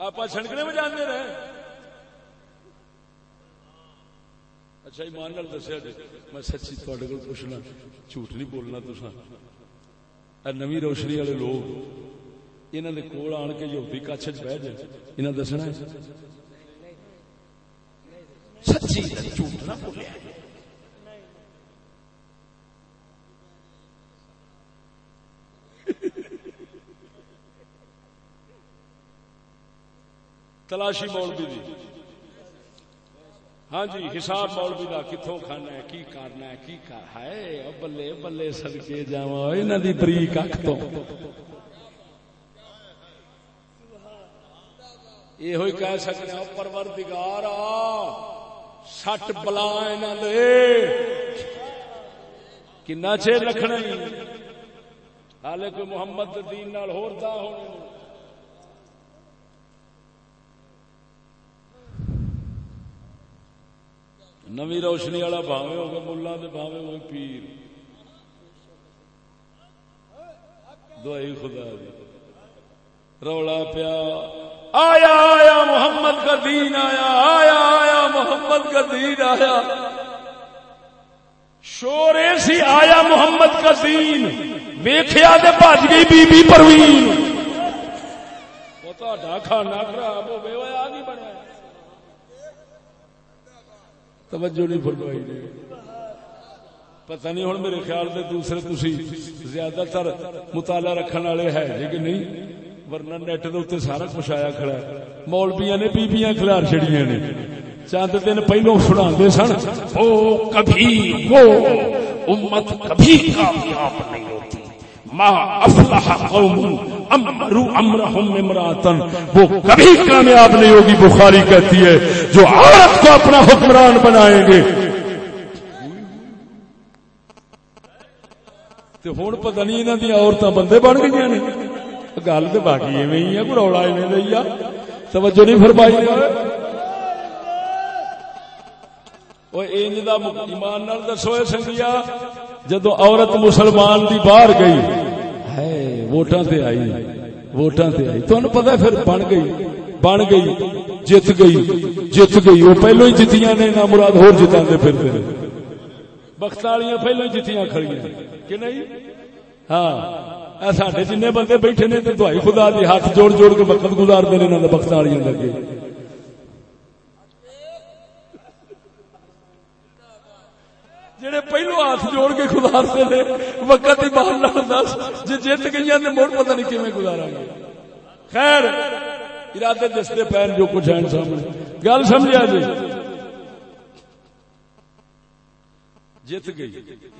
آپ چھڑکنے میں جانے رہے۔ اچھا ایمان نال دسیا جی میں سچی تھوڑے کو پوچھنا، جھوٹ نہیں بولنا تو نوی روشنی والے لوگ انہوں نے کول آن کے یوگی کچھ بہ جائے انہیں دسنا سچی جھوٹ نہ بولیا۔ تلاشی مولوی دی۔ ہاں جی حساب مولوی کا کتوں کھانا ہے، کی کرنا ہے، کی کر ہے بلے بلے سدکے جا دی بریک اک تو۔ یہ ہوئی کہہ سکتے ہیں پرور دگار سٹ بلا کنا چیر رکھنا ہالے کوئی محمد دین نال ہوتا ہونے۔ نوی روشنی والا باوے ہوگا ملا باوے ہوئے پیر۔ دعائی خدا دی۔ رولا پیا۔ آیا آیا، محمد کا دین آیا۔ آیا آیا، محمد کا دین آیا۔ شور سی، آیا محمد کا دین۔ ویخیا تو بج گئی بی بی پروین۔ وہ تو کھانا خراب ہو گئے آ نہیں بنیا۔ توجہ نہیں فرمائی۔ نے پتہ نہیں ہوں میرے خیال سے دوسرے تھی زیادہ تر مطالعہ رکھنے والے ہے جی کہ نہیں، ورنہ نیٹ دے سارا کچھ آیا کھڑا ہے۔ مولبیاں نے بیبیاں کھلار چڑیاں نے۔ چند دن پہلو سنا سن او کبھی وہ امت کبھی کامیاب نہیں ہوتی۔ ما افلح قوم امرو امرہم امراتن۔ وہ کبھی کامیاب نہیں ہوگی، بخاری کہتی ہے۔ جو عورت کو اپنا حکمران بنائیں گے۔ ہوں پتہ نہیں انہوں دیا عورتیں بندے بن گئی نے۔ گل تو باقی ایویں ہی ہے رولا ایویں آ توجہ نہیں فرمائی۔ ایمان دسو سنگیا جدو عورت مسلمان دی باہر گئی ہے ووٹاں تے آئی، ووٹاں تے آئی۔ تمہیں پتا پھر بن گئی۔ بن گئی جت گئی جت گئی۔ وہ پہلو ہی جتیاں نے، نہ مراد ہور جتا دے پھر پھر بخت والیاں پہلو ہی جتیاں کھڑی کہ نہیں؟ ہاں۔ سڈے جن بندے بیٹھے نے تو خدا دی ہاتھ جوڑ جوڑ کے وقت گزار گزارتے ہیں بخت والیاں لگے جڑے پہلو ہاتھ جوڑ کے گزارتے نے، وقت ہی باہر نہ دس جی جیت گئی نے موڑ پتہ نہیں کیون گزارا گے۔ خیر۔ ارادے دستے پیر جو کچھ ہیں سامنے۔ گل سمجھا جی؟ جیت گئی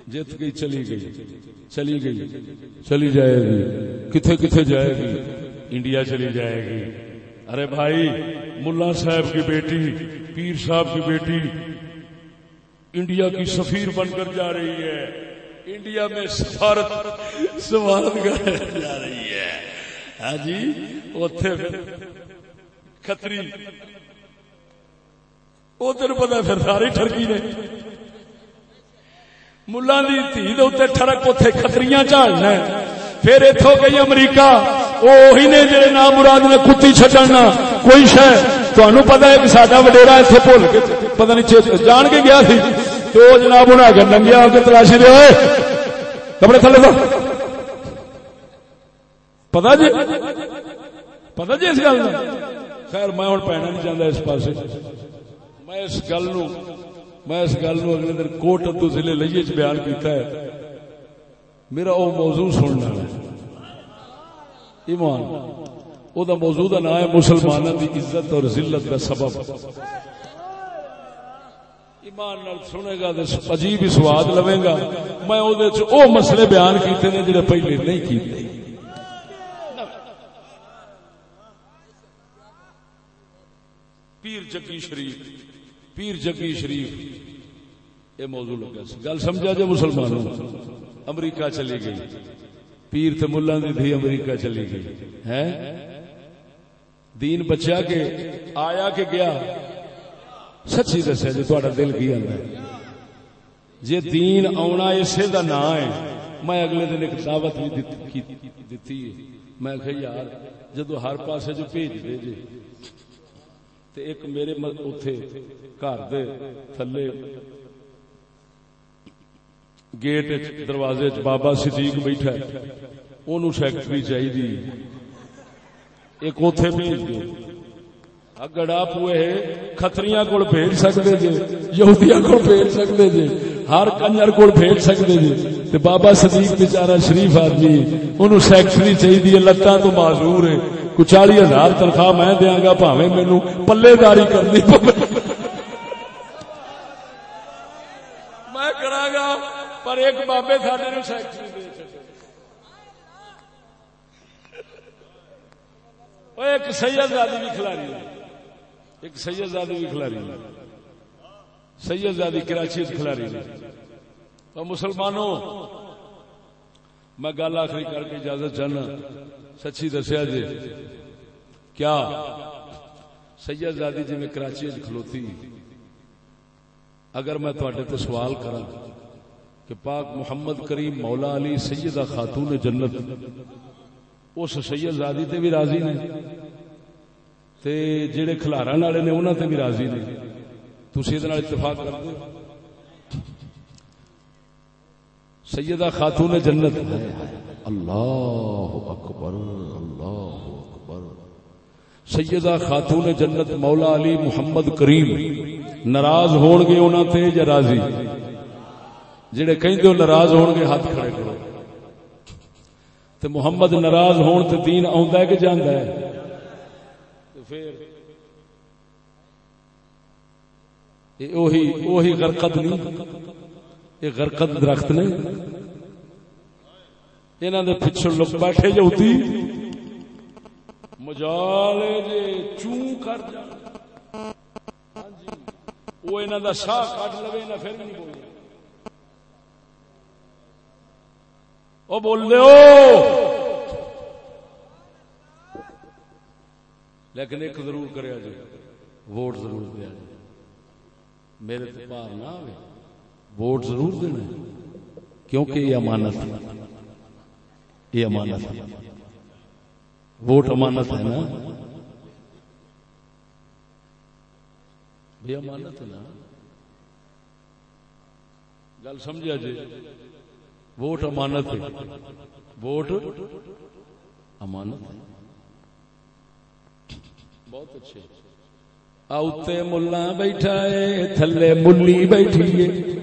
جیت گئی، چلی گئی چلی گئی، چلی جائے گی۔ کتنے کتنے جائے گی؟ انڈیا چلی جائے گی۔ ارے بھائی، ملا صاحب کی بیٹی، پیر صاحب کی بیٹی انڈیا کی سفیر بن کر جا رہی ہے۔ انڈیا میں سفارت سفارت کر جا رہی ہے۔ ہاں جی اتنے اتے کتری۔ ادھر پتا پھر ساری ٹرکی نے۔ ملا دھی ٹرک اتے کتری چاڑنا پھر اتو گئی امریکہ۔ وہی نے جڑے نام مراد نے کتی چڈنا کوئی شہ تمہیں پتا ہے کہ سڈا وڈیرا اتنے بھول کے پتا نہیں جان کے گیا سی۔ تو جناب بنا کے ننگیا ہو کے تلاشی دے۔ کپڑے تھلے دو۔ پتا جی؟ پتا جی اس گل خیر، میں ہوں پینا نہیں چاہتا اس پاس میں اس گل میں اس گل اگلے دن کوٹ ادو ضلع لئیے چ بیان کیتا ہے۔ میرا وہ موضوع سننا ہے۔ ایمان وہ موضوع کا نام ہے مسلمانوں کی عزت اور ذلت کا سبب۔ ایمان نال سنے گا عجیب ہی سواد لوے گا۔ میں او مسئلے بیان کیتے نے جڑے پہلے نہیں کیتے۔ پیر جگی شریف، پیر جگی شریف۔ یہ موضوع لگا گل سمجھا جائے مسلمانوں؟ امریکہ چلی گئی۔ پیر تے ملا دی تھی امریکہ چلی گئی۔ ہے؟ دین بچا کے آیا کہ گیا؟ سچی دسیا جی تا دل کی آتا ہے؟ جی دین آنا اسے دا نا ہے، میں اگلے دن ایک دعوت بھی دیتی میں کہ یار جدو ہر پاسے جو بھیج دے جے تے ایک میرے اتے گھر دے تھلے گیٹ دروازے چ بابا صدیق بیٹھا اونوں سیکٹری چاہیے ایک اوتھے بھیج دو گڑا پوئے کتریاں کول بھیج سکتے جی یہودیاں کول بھیج سکتے جی ہر کنجر کول بھیج سکتے جی تے بابا صدیق بیچارہ شریف آدمی انہوں سیکٹری چاہیے لتاں تو معذور ہے۔ کو چالی ہزار تنخواہ میں دیا گا پاوے مینو پلے داری کرنی میں کرا گا پر ایک بابے ساڈے سیکٹری دے ایک سید زادی بھی کھلاری ایک سید زادی بھی کھلاری سید زادی کراچی کھلاری اور مسلمانوں میں گل آخری کر کے اجازت چاہنا سچی دسیا جی۔ کیا؟ سید زادی جی میں کراچی کھلوتی۔ اگر میں تے سوال کرا کہ پاک محمد کریم مولا علی سیدہ خاتون جنت، اس سید زادی تے بھی راضی نے؟ تے جڑے کھلارا والے نے انہوں تے بھی راضی نے۔ تھی یہ اتفاق کر دو۔ سیدہ خاتون جنت۔ اللہ اکبر اللہ اکبر۔ سیدہ خاتون جنت مولا علی محمد کریم ناراض ہون گے انہوں تے یا راضی؟ جڑے کہیں ناراض ہون گے ہاتھ کھڑے کرو۔ تے محمد ناراض ہون تے دین آندا ہے کہ جاندا ہے؟ پھر اے اوہی اوہی غرقت نہیں، یہ غرقت درخت نے انہاں دے پچھے لوگ بیٹھے جوتی مجالے جے چوں کر جا ہاں جی وہ انہاں دا شاہ کٹ لوے نہ پھر بھی نہیں بولے وہ بول لیکن ایک ضرور کرے جی ووٹ ضرور دیا جی میرے تو پار نہ آئے ووٹ ضرور دینا کیونکہ یہ امانت ہے یہ امانت ووٹ امانت ہے نا؟ بھی امانت ہے نا۔ گل سمجھا جی؟ ووٹ امانت ہے۔ ووٹ امانت ہے۔ بہت اچھے۔ آتے ملا بیٹھا ہے، تھلے ملی بیٹھی ہے۔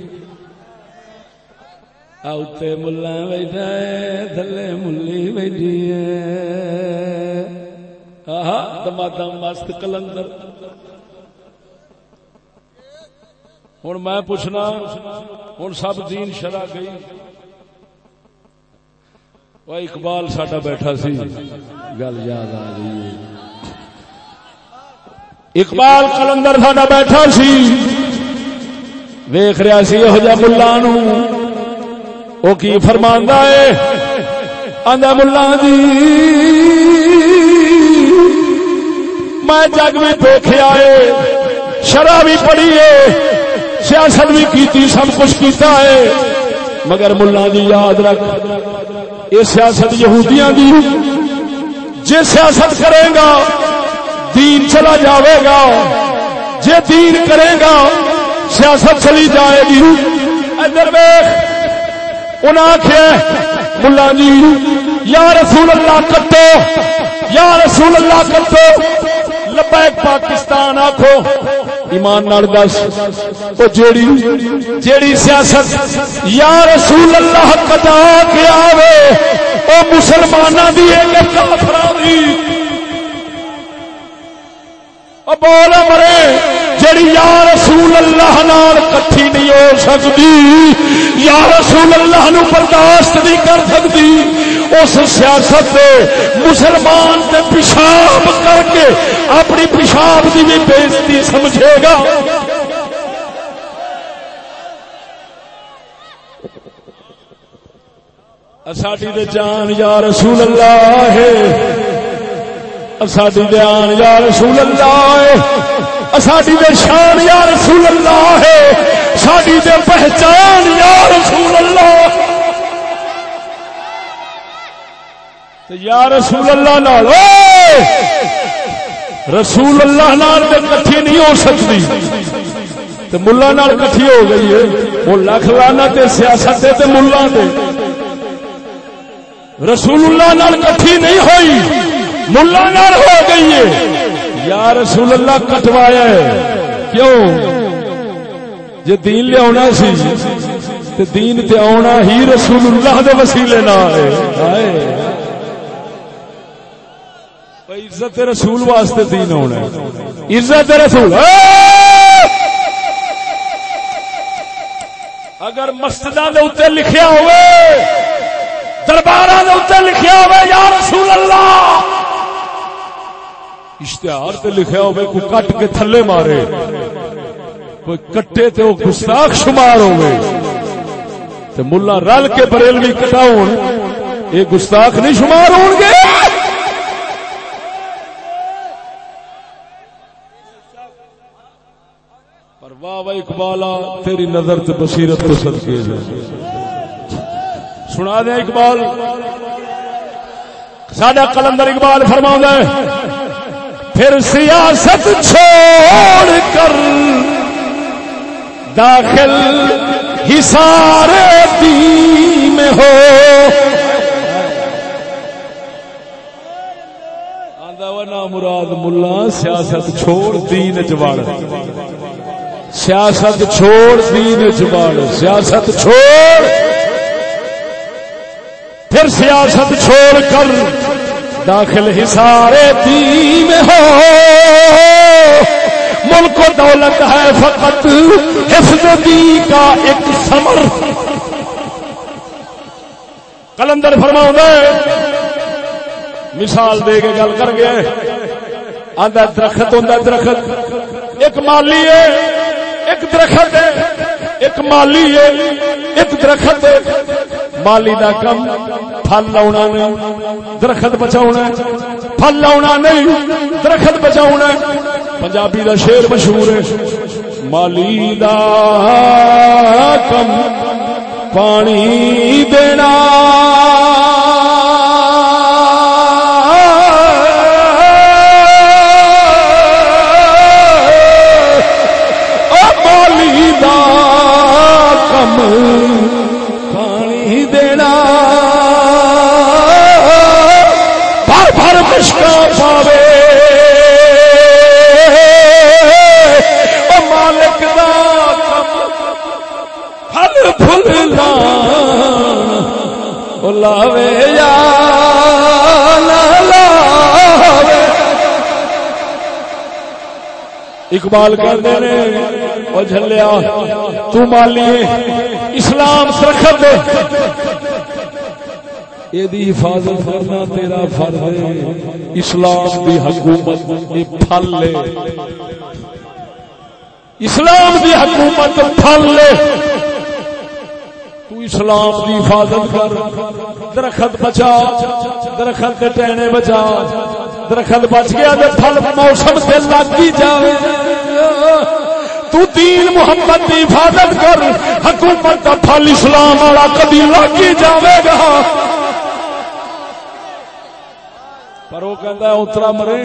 آتے ملا بیٹھا ہے تھلے ملی بیٹھی ہے آہا مست کلندر ہوں میں پوچھنا ہوں سب دین شرح گئی اقبال ساڈا بیٹھا سی گل یاد آ گئی اقبال کلندر ساڈا بیٹھا سی ویخ رہا سی یہ ملا وہ کی فرماندہ ہے؟ ملا جی میں جگ بھی دیکھا ہے شرح بھی پڑھی ہے، سیاست بھی کی سب کچھ کیتا ہے۔ مگر ملا جی یاد رکھ، یہ سیاست یہودیاں دی۔ جی سیاست کرے گا، دین چلا جاوے گا۔ جی دین کرے گا، سیاست چلی جائے گی۔ ادھر انہیں آخیا ملا جی یا رسول اللہ کٹو، یا رسول اللہ کٹو، لبیک پاکستان آخو ایمان نال دس۔ او جیڑی جیڑی سیاست یا رسول اللہ کدا کے آوے، او مسلماناں دی ہے کافراں دی۔ بول مرے جیڑی یا رسول اللہ نال کٹھی نہیں ہو سکتی، یا رسول اللہ نو برداشت نہیں کر سکتی، اس سیاست دے مسلمان تے پیشاب کر کے اپنی پیشاب کی بھی بےزتی سمجھے گا۔ ساڈی جان یا رسول اللہ ہے یا رسول اللہ ہے دے شان یا رسول اللہ ہے ساڈی دے پہچان یا رسول اللہ یا رسول اللہ نال رسول اللہ نال کٹھی نہیں ہو سکتی ملا نال کٹھی ہو گئی ہے وہ لکھ لانا تے سیاست تے ملا دے رسول اللہ نال کٹھی نہیں ہوئی ملا نال ہو گئی ہے یا رسول اللہ کٹوایا ہے۔ کیوں؟ جی دین لیا سی، تے دین تے آنا ہی رسول اللہ دے وسیلے نہ آئے۔ عزت رسول واسطے دین ہونا عزت رسول۔ اگر مسجد لکھیا ہوئے دربار لکھیا ہوئے، یا رسول اللہ! اشتہار تے لکھیا ہوئے، کوئی کٹ کے تھلے مارے۔ کوئی کٹے تے وہ گستاخ شمار ہوئے۔ تے ملا رل کے بریلوی کٹاؤ یہ گستاخ نہیں شمار ہو گے۔ اقبالا، تیری نظر تے بصیرت تو صدقے جائے سنا دیں اقبال۔ ساڈا کلندر اقبال فرما ہے پھر سیاست چھوڑ کر داخل ہی دین میں ہو مراد ملا، سیاست چھوڑ دین چواڑ سیاست چھوڑ دین چبال سیاست چھوڑ۔ پھر سیاست چھوڑ کر داخل ہسارے دین ہو۔ ملک و دولت ہے فقط حفظ دی کا ایک سمر کلندر فرماؤں مثال دے کے گل کر گیا آدھا درخت ہوں درخت۔ ایک مالی ہے، ایک درخت ہے۔ ایک مالی ہے، ایک درخت ہے۔ مالی دا کم پھل لاؤنا نہیں، درخت بچاؤنا پھل لاؤنا نہیں، درخت بچاؤنا پنجابی دا شیر مشہور ہے، مالی دا کم پانی دینا۔ اقبال کرتے ہیں۔ وہ جھلیا، تو مالی اسلام سرخت یہ حفاظت کرنا تیرا فرض ہے۔ اسلام دی حکومت پھل لے اسلام دی حکومت پھل لے تو اسلام دی حفاظت کر۔ درخت بچا، درخت ٹہنے بچا۔ درخت بچ گیا پھل موسم سے لگ ہی جائے تو دین محمد کی حفاظت کر، حکومت کا پھل اسلام والا کبھی لگ ہی جائے گا۔ پر وہ کہتا ہے اترا مرے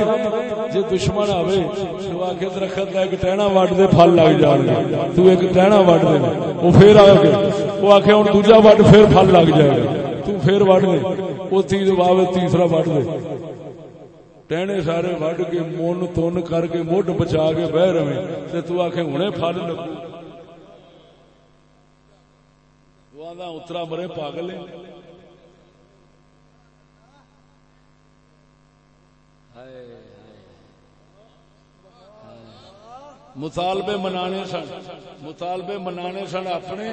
جی دشمن آئے تو آ کے درخت ایک ٹہنا وڈ دے پھل لگ جان گے۔ تو ایک ٹہنا وڈ دے، وہ پھر آ گیا وہ آ کے ہوں دوجا وڈ پھر پھل لگ جائے گا۔ تو پھر وڈ دے، وہ تیز باوے تیسرا وڈ دے۔ ٹہنے سارے وڈ کے من تن کر کے مڈ بچا کے بہ رہے تو آخ ہوں پل لگو۔ اترا مرے پاگل مطالبے منانے سن۔ مطالبے منانے سن اپنے۔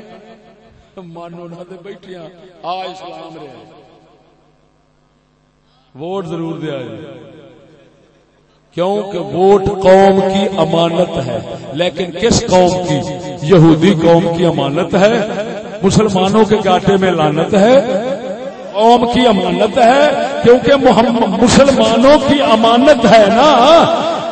من انہوں بیٹھیا آ اسلام رہے۔ ووٹ ضرور دیا جائے کیونکہ ووٹ قوم کی امانت ہے۔ لیکن کس قوم کی؟ یہودی قوم کی امانت ہے۔ مسلمانوں کے گاٹے میں لانت ہے۔ قوم کی امانت ہے۔ کیونکہ مسلمانوں کی امانت ہے نا۔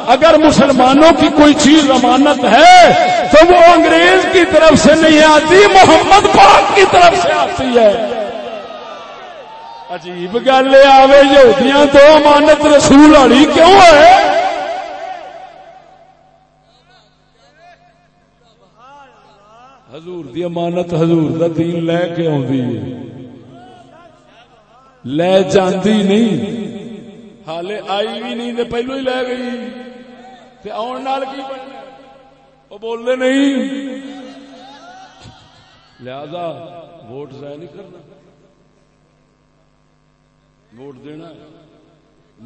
اگر مسلمانوں کی کوئی چیز امانت ہے، تو وہ انگریز کی طرف سے نہیں آتی، محمد پاک کی طرف سے آتی ہے۔ عجیب گل آوے، یہودیاں تو امانت رسول والی کیوں ہے؟ حضور دی امانت حضور دا دین لے کے آدھی لے جاندی نہیں۔ حالے آئی بھی نہیں تے پہلو ہی لے گئی۔ تے آن نال کی بننا؟ وہ بولنے نہیں۔ لہذا ووٹ ضائع نہیں کرنا۔ ووٹ دینا ہے۔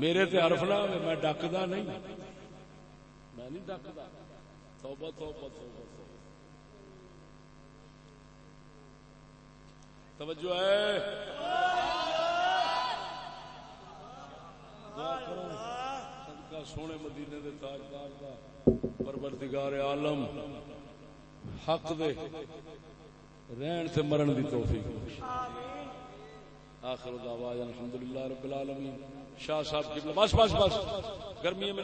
میرے تے حرف نہ میں ڈکدا نہیں۔ میں نہیں ڈکدا توبہ توبہ توبہ توجہ ہے۔ سونے مدینے دے تاجدار دا پروردگار عالم، حق دے، رہن سے مرن دی توفیق۔ آمین آخر دعوانا الحمدللہ رب العالمین۔ شاہ صاحب کی بس بس بس گرمی میں